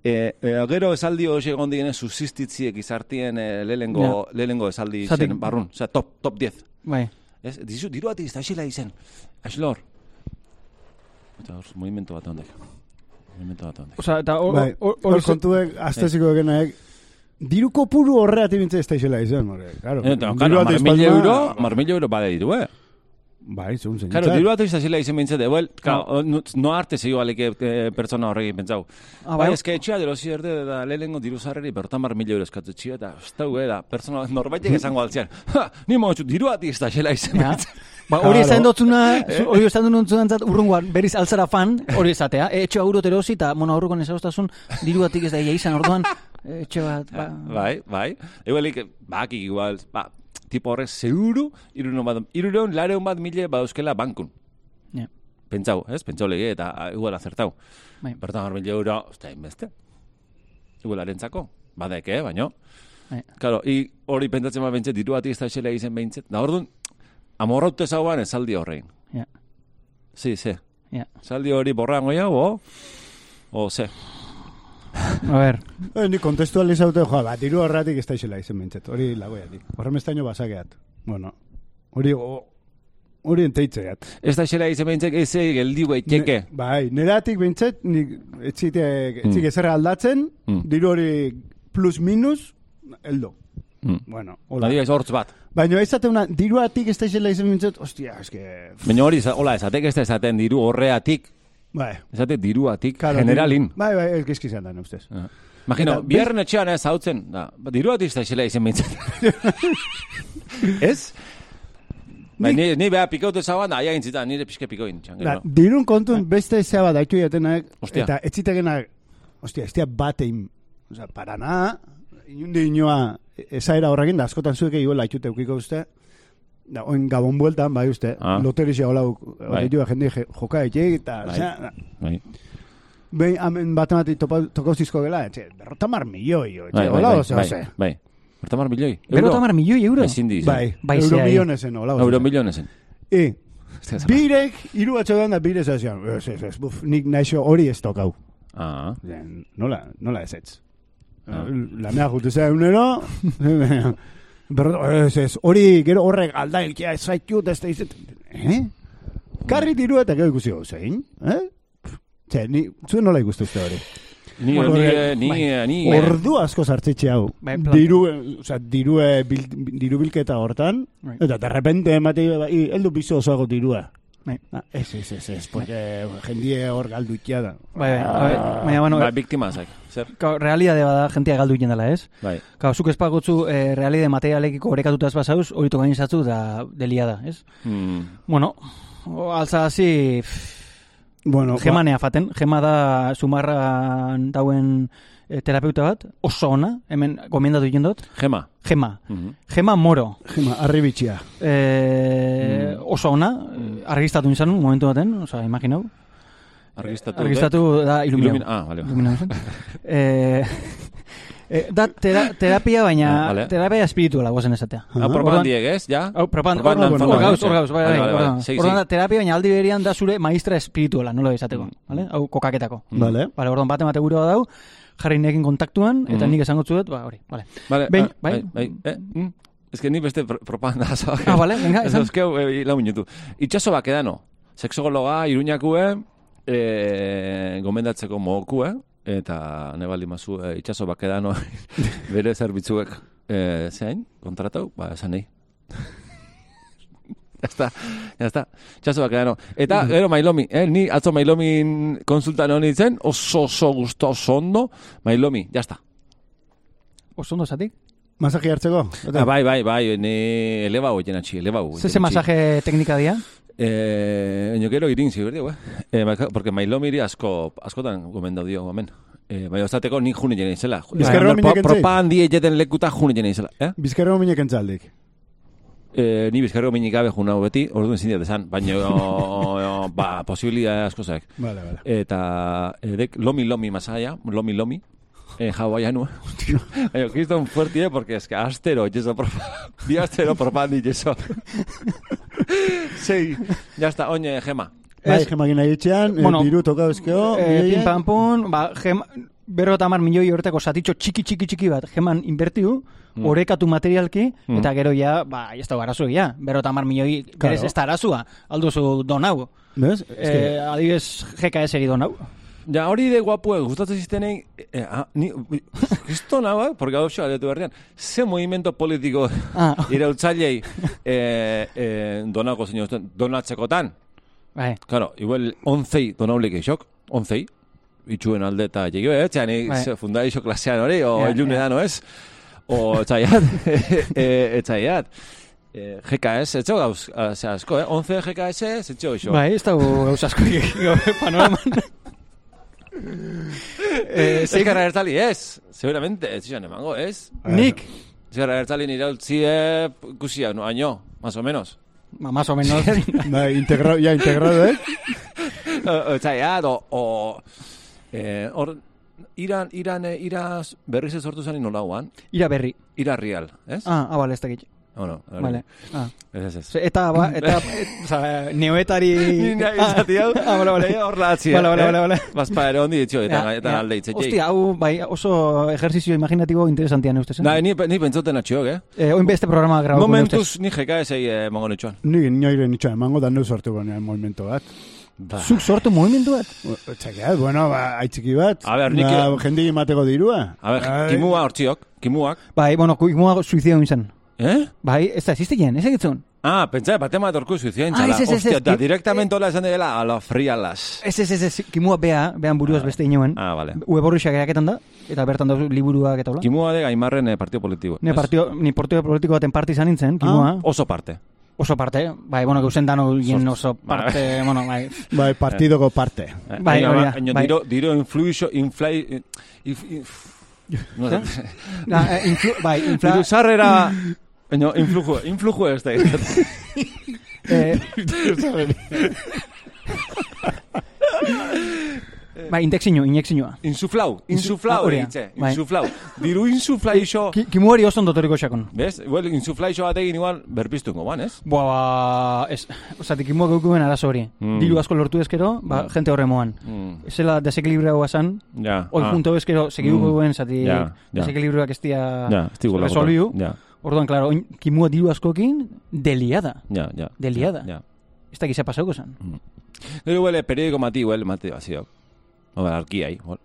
E, e, gero esaldi hori egon digene subsistitziek gizartien e, lehengo, lehengo esaldi Zatik- zen, barrun, osea, top, top 10. Bai. Ez, dizu, diru bat izta esila izen. Aixlor. Eta hor, movimentu bat ondek. Movimentu bat ondek. Osa, eta hor- Bai, hor- hori ze- kontuek, azteziko egenaek, diru kopuru horreati bintze ez da izela izan, horre. Claro, Eta, diru claro, mar espalma- euro, mar mila euro bade diru, eh? Bai, segun zen. Claro, diru bat izta zela izen bintzete, well, claro, no, no arte zego aleke eh, pertsona horrekin pentsau. Ah, bai, bai. eske etxea derosi erde da lehenengo diru zarreri, bertan bar mila euro eskatu txio, eta ez da, da, pertsona norbaitek esango altzian. Ha, ni moitzu, diru bat izta zela izen Ja. Ba, hori Claro. esan dotzuna, zu- hori esan dut zat urrungoan, berriz altzara fan, hori esatea. E, etxe aurot erosi, eta mono aurrukon ezagoztasun, diruatik ez da ia izan, orduan, etxe bat, ba, Bai, bai. Igualik, bakik igual, ba, tipo horrek zeuru, irureun bat, irureun, lareun bat mile badauzkela bankun. Ja. Pentsau, ez? Pentsau lege eta ah, igual azertau. Bai. Bertan mila euro, da inbeste. Igual arentzako, badek, eh, baino. Bai. Claro, i hori pentsatzen bat bentset, diru bat ez da esela izen behintzet. Da orduan, amorraute zauan esaldi horrein. Ja. Si, ze. Ja. Esaldi hori borrango jau, o, o ze. A ver, Eh, ni kontestualizaute, jo, ba, diru horretik ez da izela izan bintzet, hori lagoiatik. Horren bestaino basakeat. Bueno, hori, hori enteitzeat. Ez da esela izen behintzet, ez geldi guaiteke. Ne- Bai, neratik bintzet, nik etxite, etxik Mm. ezerra aldatzen, Mm. diru hori plus minus, eldo. Mm. Bueno, hola. Adibidez, hortz bat. Baina ez una, diruatik ez da izela izan bintzet, ostia, eske... Baina hori, hola, esatek ez da esaten diru horreatik, Bai, esate diruatik, claro, generalin. Bai, bai, elkizki izan da, ustez. Ah. Imagino, Eta biharren etxean ez hautzen, da, ba, diruatik ez da esela izen bintzen. ez? Bai, ni, ni beha pikaute zauan, da, aia gintzitan, nire pixke piko gintxan. Da, dirun kontun beste zea bat daitu jatenak, Ostia. eta etzitegenak, ostia, ez batein, oza, para nada, inundi inoa, esaera horrekin, da askotan zuek egin laitute eukiko uste, da, oin gabon bueltan, bai uste, Ah. loterixia hola, Bai. hori joa jende je- joka etxeik, eta, Bai. Bai, behin, hamen batemati tokauzizko gela, etxe, berrotamar milioi, etxe, bai, bai, hola, bai, ose, bai, bai. Bertamar milioi. Bero tamar milioi euro. Ezin diz. Bai, Bai, euro zehai. milionesen, hola, Euro ose. milionesen. E, birek, hiru atxodan da bire zazian, ez, ez, ez, buf, nik naixo hori ez tokau. Ah, Zen, Nola, nola ez ez. Ah. Lanea jute zera egunero, berro, ez ez, hori gero horrek aldailkia ez zaitut, ez da izet, eh? Karri diru eta gero ikusi hau zein, eh? Txe, ni, zuen nola ikustu uste hori? ni, Bueno, ni, bai. ni, ni, Ordu asko sartzitxe hau. Bai, Diru, oza, diru, bil, diru bilketa hortan, Bai. eta de repente emate, heldu piso osoago dirua. Bai. Ah, ez, ez, ez, ez, porque jendie hor galdu ikia da. Bai, bai, bai, baina, bueno, Ba, biktima zaik. Zer? Kau, realidade bada jentia galdu egiten dela, ez? Bai. Kau, zuk espagotzu eh, realide materialekiko orekatutaz basauz, hori tokain zatzu da delia da, ez? Mm. Bueno, alza hasi Bueno, ba- gemanea faten, gema da sumarran dauen eh, terapeuta bat, oso ona, hemen gomendatu egin dut, Gema. gema. Mhm. Gema moro, Jema, arribitxia. eh, oso ona, mm. argistatu izan momentu baten, oza, imaginau. Argistatu. Argistatu da iluminau. Ilumin... Ah, vale. Iluminau zen. eh, da tera, terapia baina, Ah, vale. terapia espirituala guazen esatea. Ah, propan diek, ez? Ja? Hau, propan, Propan hor hor gauz, hor orduan- vale. Segi, orduan segi. da, terapia baina aldi berian da zure maistra espirituala, nola izateko, Mm. vale? Hau kokaketako. Vale. Vale, orduan bate mate gure badau, jarri nekin kontaktuan, eta Mm. nik esango zuet, ba, hori, vale. Vale, Behin, ah, bai. bai. Eh, mm. Ez que ni beste pro- propaganda zabak. Ah, vale, venga, Ez esan. euskeu, eh, lau minutu. Itxaso bakedano. Sexologa, iruñakue, eh, gomendatzeko mogokue, eta ne baldin mazu eh, itxaso bakedano bere zerbitzuek eh, zein, kontratau, ba, esan nahi. Ya está, ya está. Itxaso bakedano. Eta, gero Mailomi, eh, ni atzo Mailomin konsultan honi zen, oso oso gusto, oso ondo, Mailomi, ya está. Oso ondo zatik? Masaje hartzeko? Ah, bai, bai, bai, ni eleba hoien atxi, eleba hoien Zeze masaje teknika dia? Eh, yo quiero irin, si berdeu, eh? eh baka- porque Mailomiri asko, askotan gomendau dio, hemen. Eh, bai, ostateko nik june jene izela. Bizkarra minek entzai? Propan die jeten lekuta june jene izela, eh? Bizkarra minek entzaldik. Eh, ni bizkarrego minik gabe juna beti, orduan zin esan, baina, ba, posibilidad asko zaek. Vale, vale. Eta, edek, lomi lomi masaia, lomi lomi, eh, hawaianu. Baina, kriston fuertie, porque es que astero, yeso, propan, bi astero propan di yeso. Sei, ya está, oine, gema. Bai, Ez- gemagina egitxean, Bueno, bueno, diru toka euskeo, Eh, pim pam pum, ba, gem, berro eta mar milioi horteko satitxo txiki txiki txiki bat geman inbertiu, orekatu materialki, Mm. eta gero ja, ba, ez da arazo ja, berro eta mar milioi Claro. berez ez da arazua, alduzu donau. ¿Ves? Es que, Eh, adibidez, GKS eri donau. Ja, hori de guapue, gustatzen ziztenei, eh, ah, ni, kristo nago, eh? porque hau aletu berrian, ze movimento politiko Ah. irautzailei eh, eh, donako zein donatzekotan. Bai, Claro, igual onzei donaulik eixok, onzei, itxuen alde eta jegio, eh? Txan, Bai. fundaixo klasean hori, o Ja, ilune ja. dano, ez? O etxaiat, eh, etxaiat. Eh, GKS, etxo gauz, ah, ze asko, eh? 11 GKS, zetxo eixo. bai, ez dago gauz asko panoraman. eh, Ez gara ertzali, ez. Seguramente, ez izan emango, ez. Nik, Zerra ertzali nire utzie, ikusia, no, año, más o menos. ma, más o menos, bai, integrado, ya integrado, eh? Otzaiat, o, o, eh, hor, iran, iran, eh, ira berriz ez sortu zanin nolauan, ira berri. ira real, ez? Ah, ah, vale, ez dakit. O no, Vale. Ah. Ez, ez, ez. Eta, ba, eta, et, oza, neoetari... Ni nahi izati hau, Ah, vale, vale. eh, hor latzi, Vale, vale, vale, vale. Bazpa ere hondi ditxo, eta, Ja, eta ja. alde itzetxei. Hostia, hau, bai, oso ejercizio imaginatibo interesantian eustez, eh? Nah, ni, ni pentsauten atxiok, eh? Eh, oin beste programa grabatu Momentuz, ni jeka esei eh, mongo nitxoan. Ni inoire nitxo emango da neu sortu gonean movimento bat. Ba. Zuk sortu movimendu bat? Txakeat, bueno, ba, aitziki bat. A ber, nik- Ba, jendi mateko dirua. A ber, kimua hortziok, kimuak. Bai, bueno, kuikmoa suizio izan. Eh? Bai, ez da, existen, ez egitzun. Ah, pentsa, batema etorku suizioen Ah, txala. ez, ez, ez, Hostia, ez, da ki- directamente hola esan dela, a la frialas. Ez, ez, ez, ez, kimua bea, behan buruaz beste inoen. Ah, vale. Web eraketan da, eta bertan da liburuak eta hola. Kimua de gaimarren eh, partio politiko. Ne partio, ni partio politiko baten parte izan nintzen, kimua. Oso parte. Oso parte, bai, bueno, gauzen dano gien oso Bai. parte, bueno, bai. Bai, partidoko parte. Eh, Bai, hori da, baina bai. Diro, diro influixo, inflai... If, if, No, Na, eh, influ, bai, infla, Diru sarrera... Baina, influjo, influjo ez da. eh, bai, indexinu, inexinua. Insuflau, insuflau egitze, bai. insuflau. Diru insuflaixo... Ki, kimu hori oso ondo toriko xakon. Bez? Well, insuflaixo batekin igual berpiztungo ban, ez? Boa, ba, ez, osati, kimuak eukuen arazo hori. Mm. Diru asko lortu ezkero, ba, Mm. gente horre moan. Mm. Zela desekilibrao basan, Ja. hoi ah. junto ezkero, segiduko Mm. duen, zati, Ja, ja. desekilibrioak ez dia Ja, ez digu resolviu. Ja, Orduan, klaro, kimua diru askokin, deliada. ja, ja. Deliada. Ja. Ez da gizia pasauko zen. Gero huele periódico mati, huele mate, así, o anarquía ahí, o,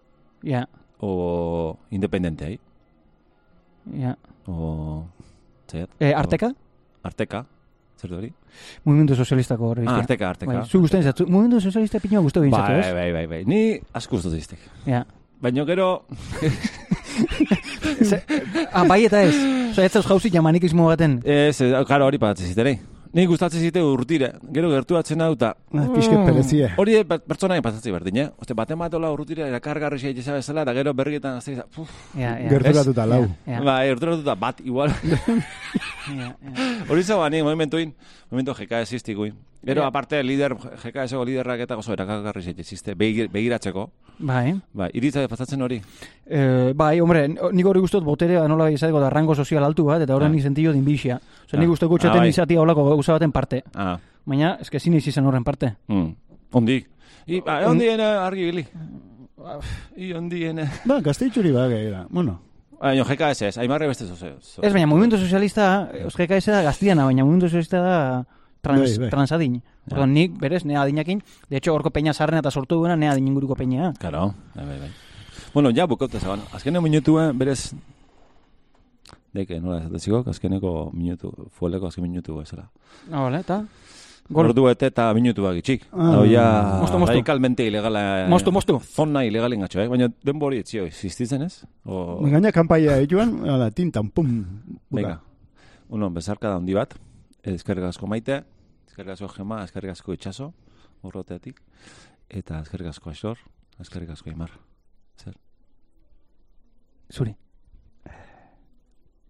Ja, o independente ahí, ja. o... Zet, Eh, Arteka? Arteka, zer hori? Movimendu sozialistako horri. Ah, Arteka, Arteka. Bai, zu gusten zatu. Movimendu sozialista pina guztu bintzatu, Bai, ez? bai, bai, bai. Ni asko gustatu diztek. Ja. Baina gero, ah, bai eta ez. Osa, ez zauz jauzi jamanikismo baten. ez, karo hori pagatzen ziterei. Ni gustatzen zite urtire. Gero gertuatzen hau eta Ah, Pixket perezie. hori eh, pertsona pasatzen berdin, eh? Oste, baten batola urrutira erakargarri xeite bezala, eta gero berrietan azte izan, puf, Ja, ja. Gerturatuta lau. Ja, Bai, urturatuta bat, igual. ja, ja. Hori zau bani, momentuin, momentu GKS iztikuin. Gero, aparte, lider, GKS-eko liderrak eta oso ziste, begir, begiratzeko. Bai. Bai, iritza pasatzen hori. Eh, bai, hombre, nik hori gustot botere nola izateko da rango sozial altu bat, eta horren Ah. nik sentido dinbixia. Osa, Ah. nik gustoko Ah, txeten bai. izatia holako gauza baten parte. Ah, Baina, eske zin izan horren parte. mm. Ondik. I, ba, ondien argi gili. I ondien... Ba, gazteitxuri ba, gaira. Bueno, Baina GKS ez, aimarre beste zoze. zo- Ez, baina, movimendu sozialista, euskeka ez da gaztiana, baina movimendu sozialista da trans, Bai, bai. transadin. Orduan, nik, berez, nea adinakin, de hecho, horko peña sarren eta sortu duena, nea adin inguruko peña. Claro, bai, bai, bai. Bueno, ja bukaute zaban. Azkeneko minutuen, berez... Deke, nola ez deziko, azkeneko minutu, fueleko azken minutu bezala. Ah, vale, eta? Gol. Ordu ete eta minutuak itxik. Ah. Hau ja, Mostu, mostu. radikalmente ilegala... Mostu, mostu. Zona ilegalin gatxo, eh? Baina denbori etzio, existitzen ez? O... gaina kanpaia dituan, ala, tintan, pum. buka. Venga. Uno, bezarka da handi bat. Eskerrik asko maite, eskerrik asko gema, eskerrik asko itxaso, urroteatik. Eta eskerrik asko asor, eskerrik asko imar. Zer? Zuri.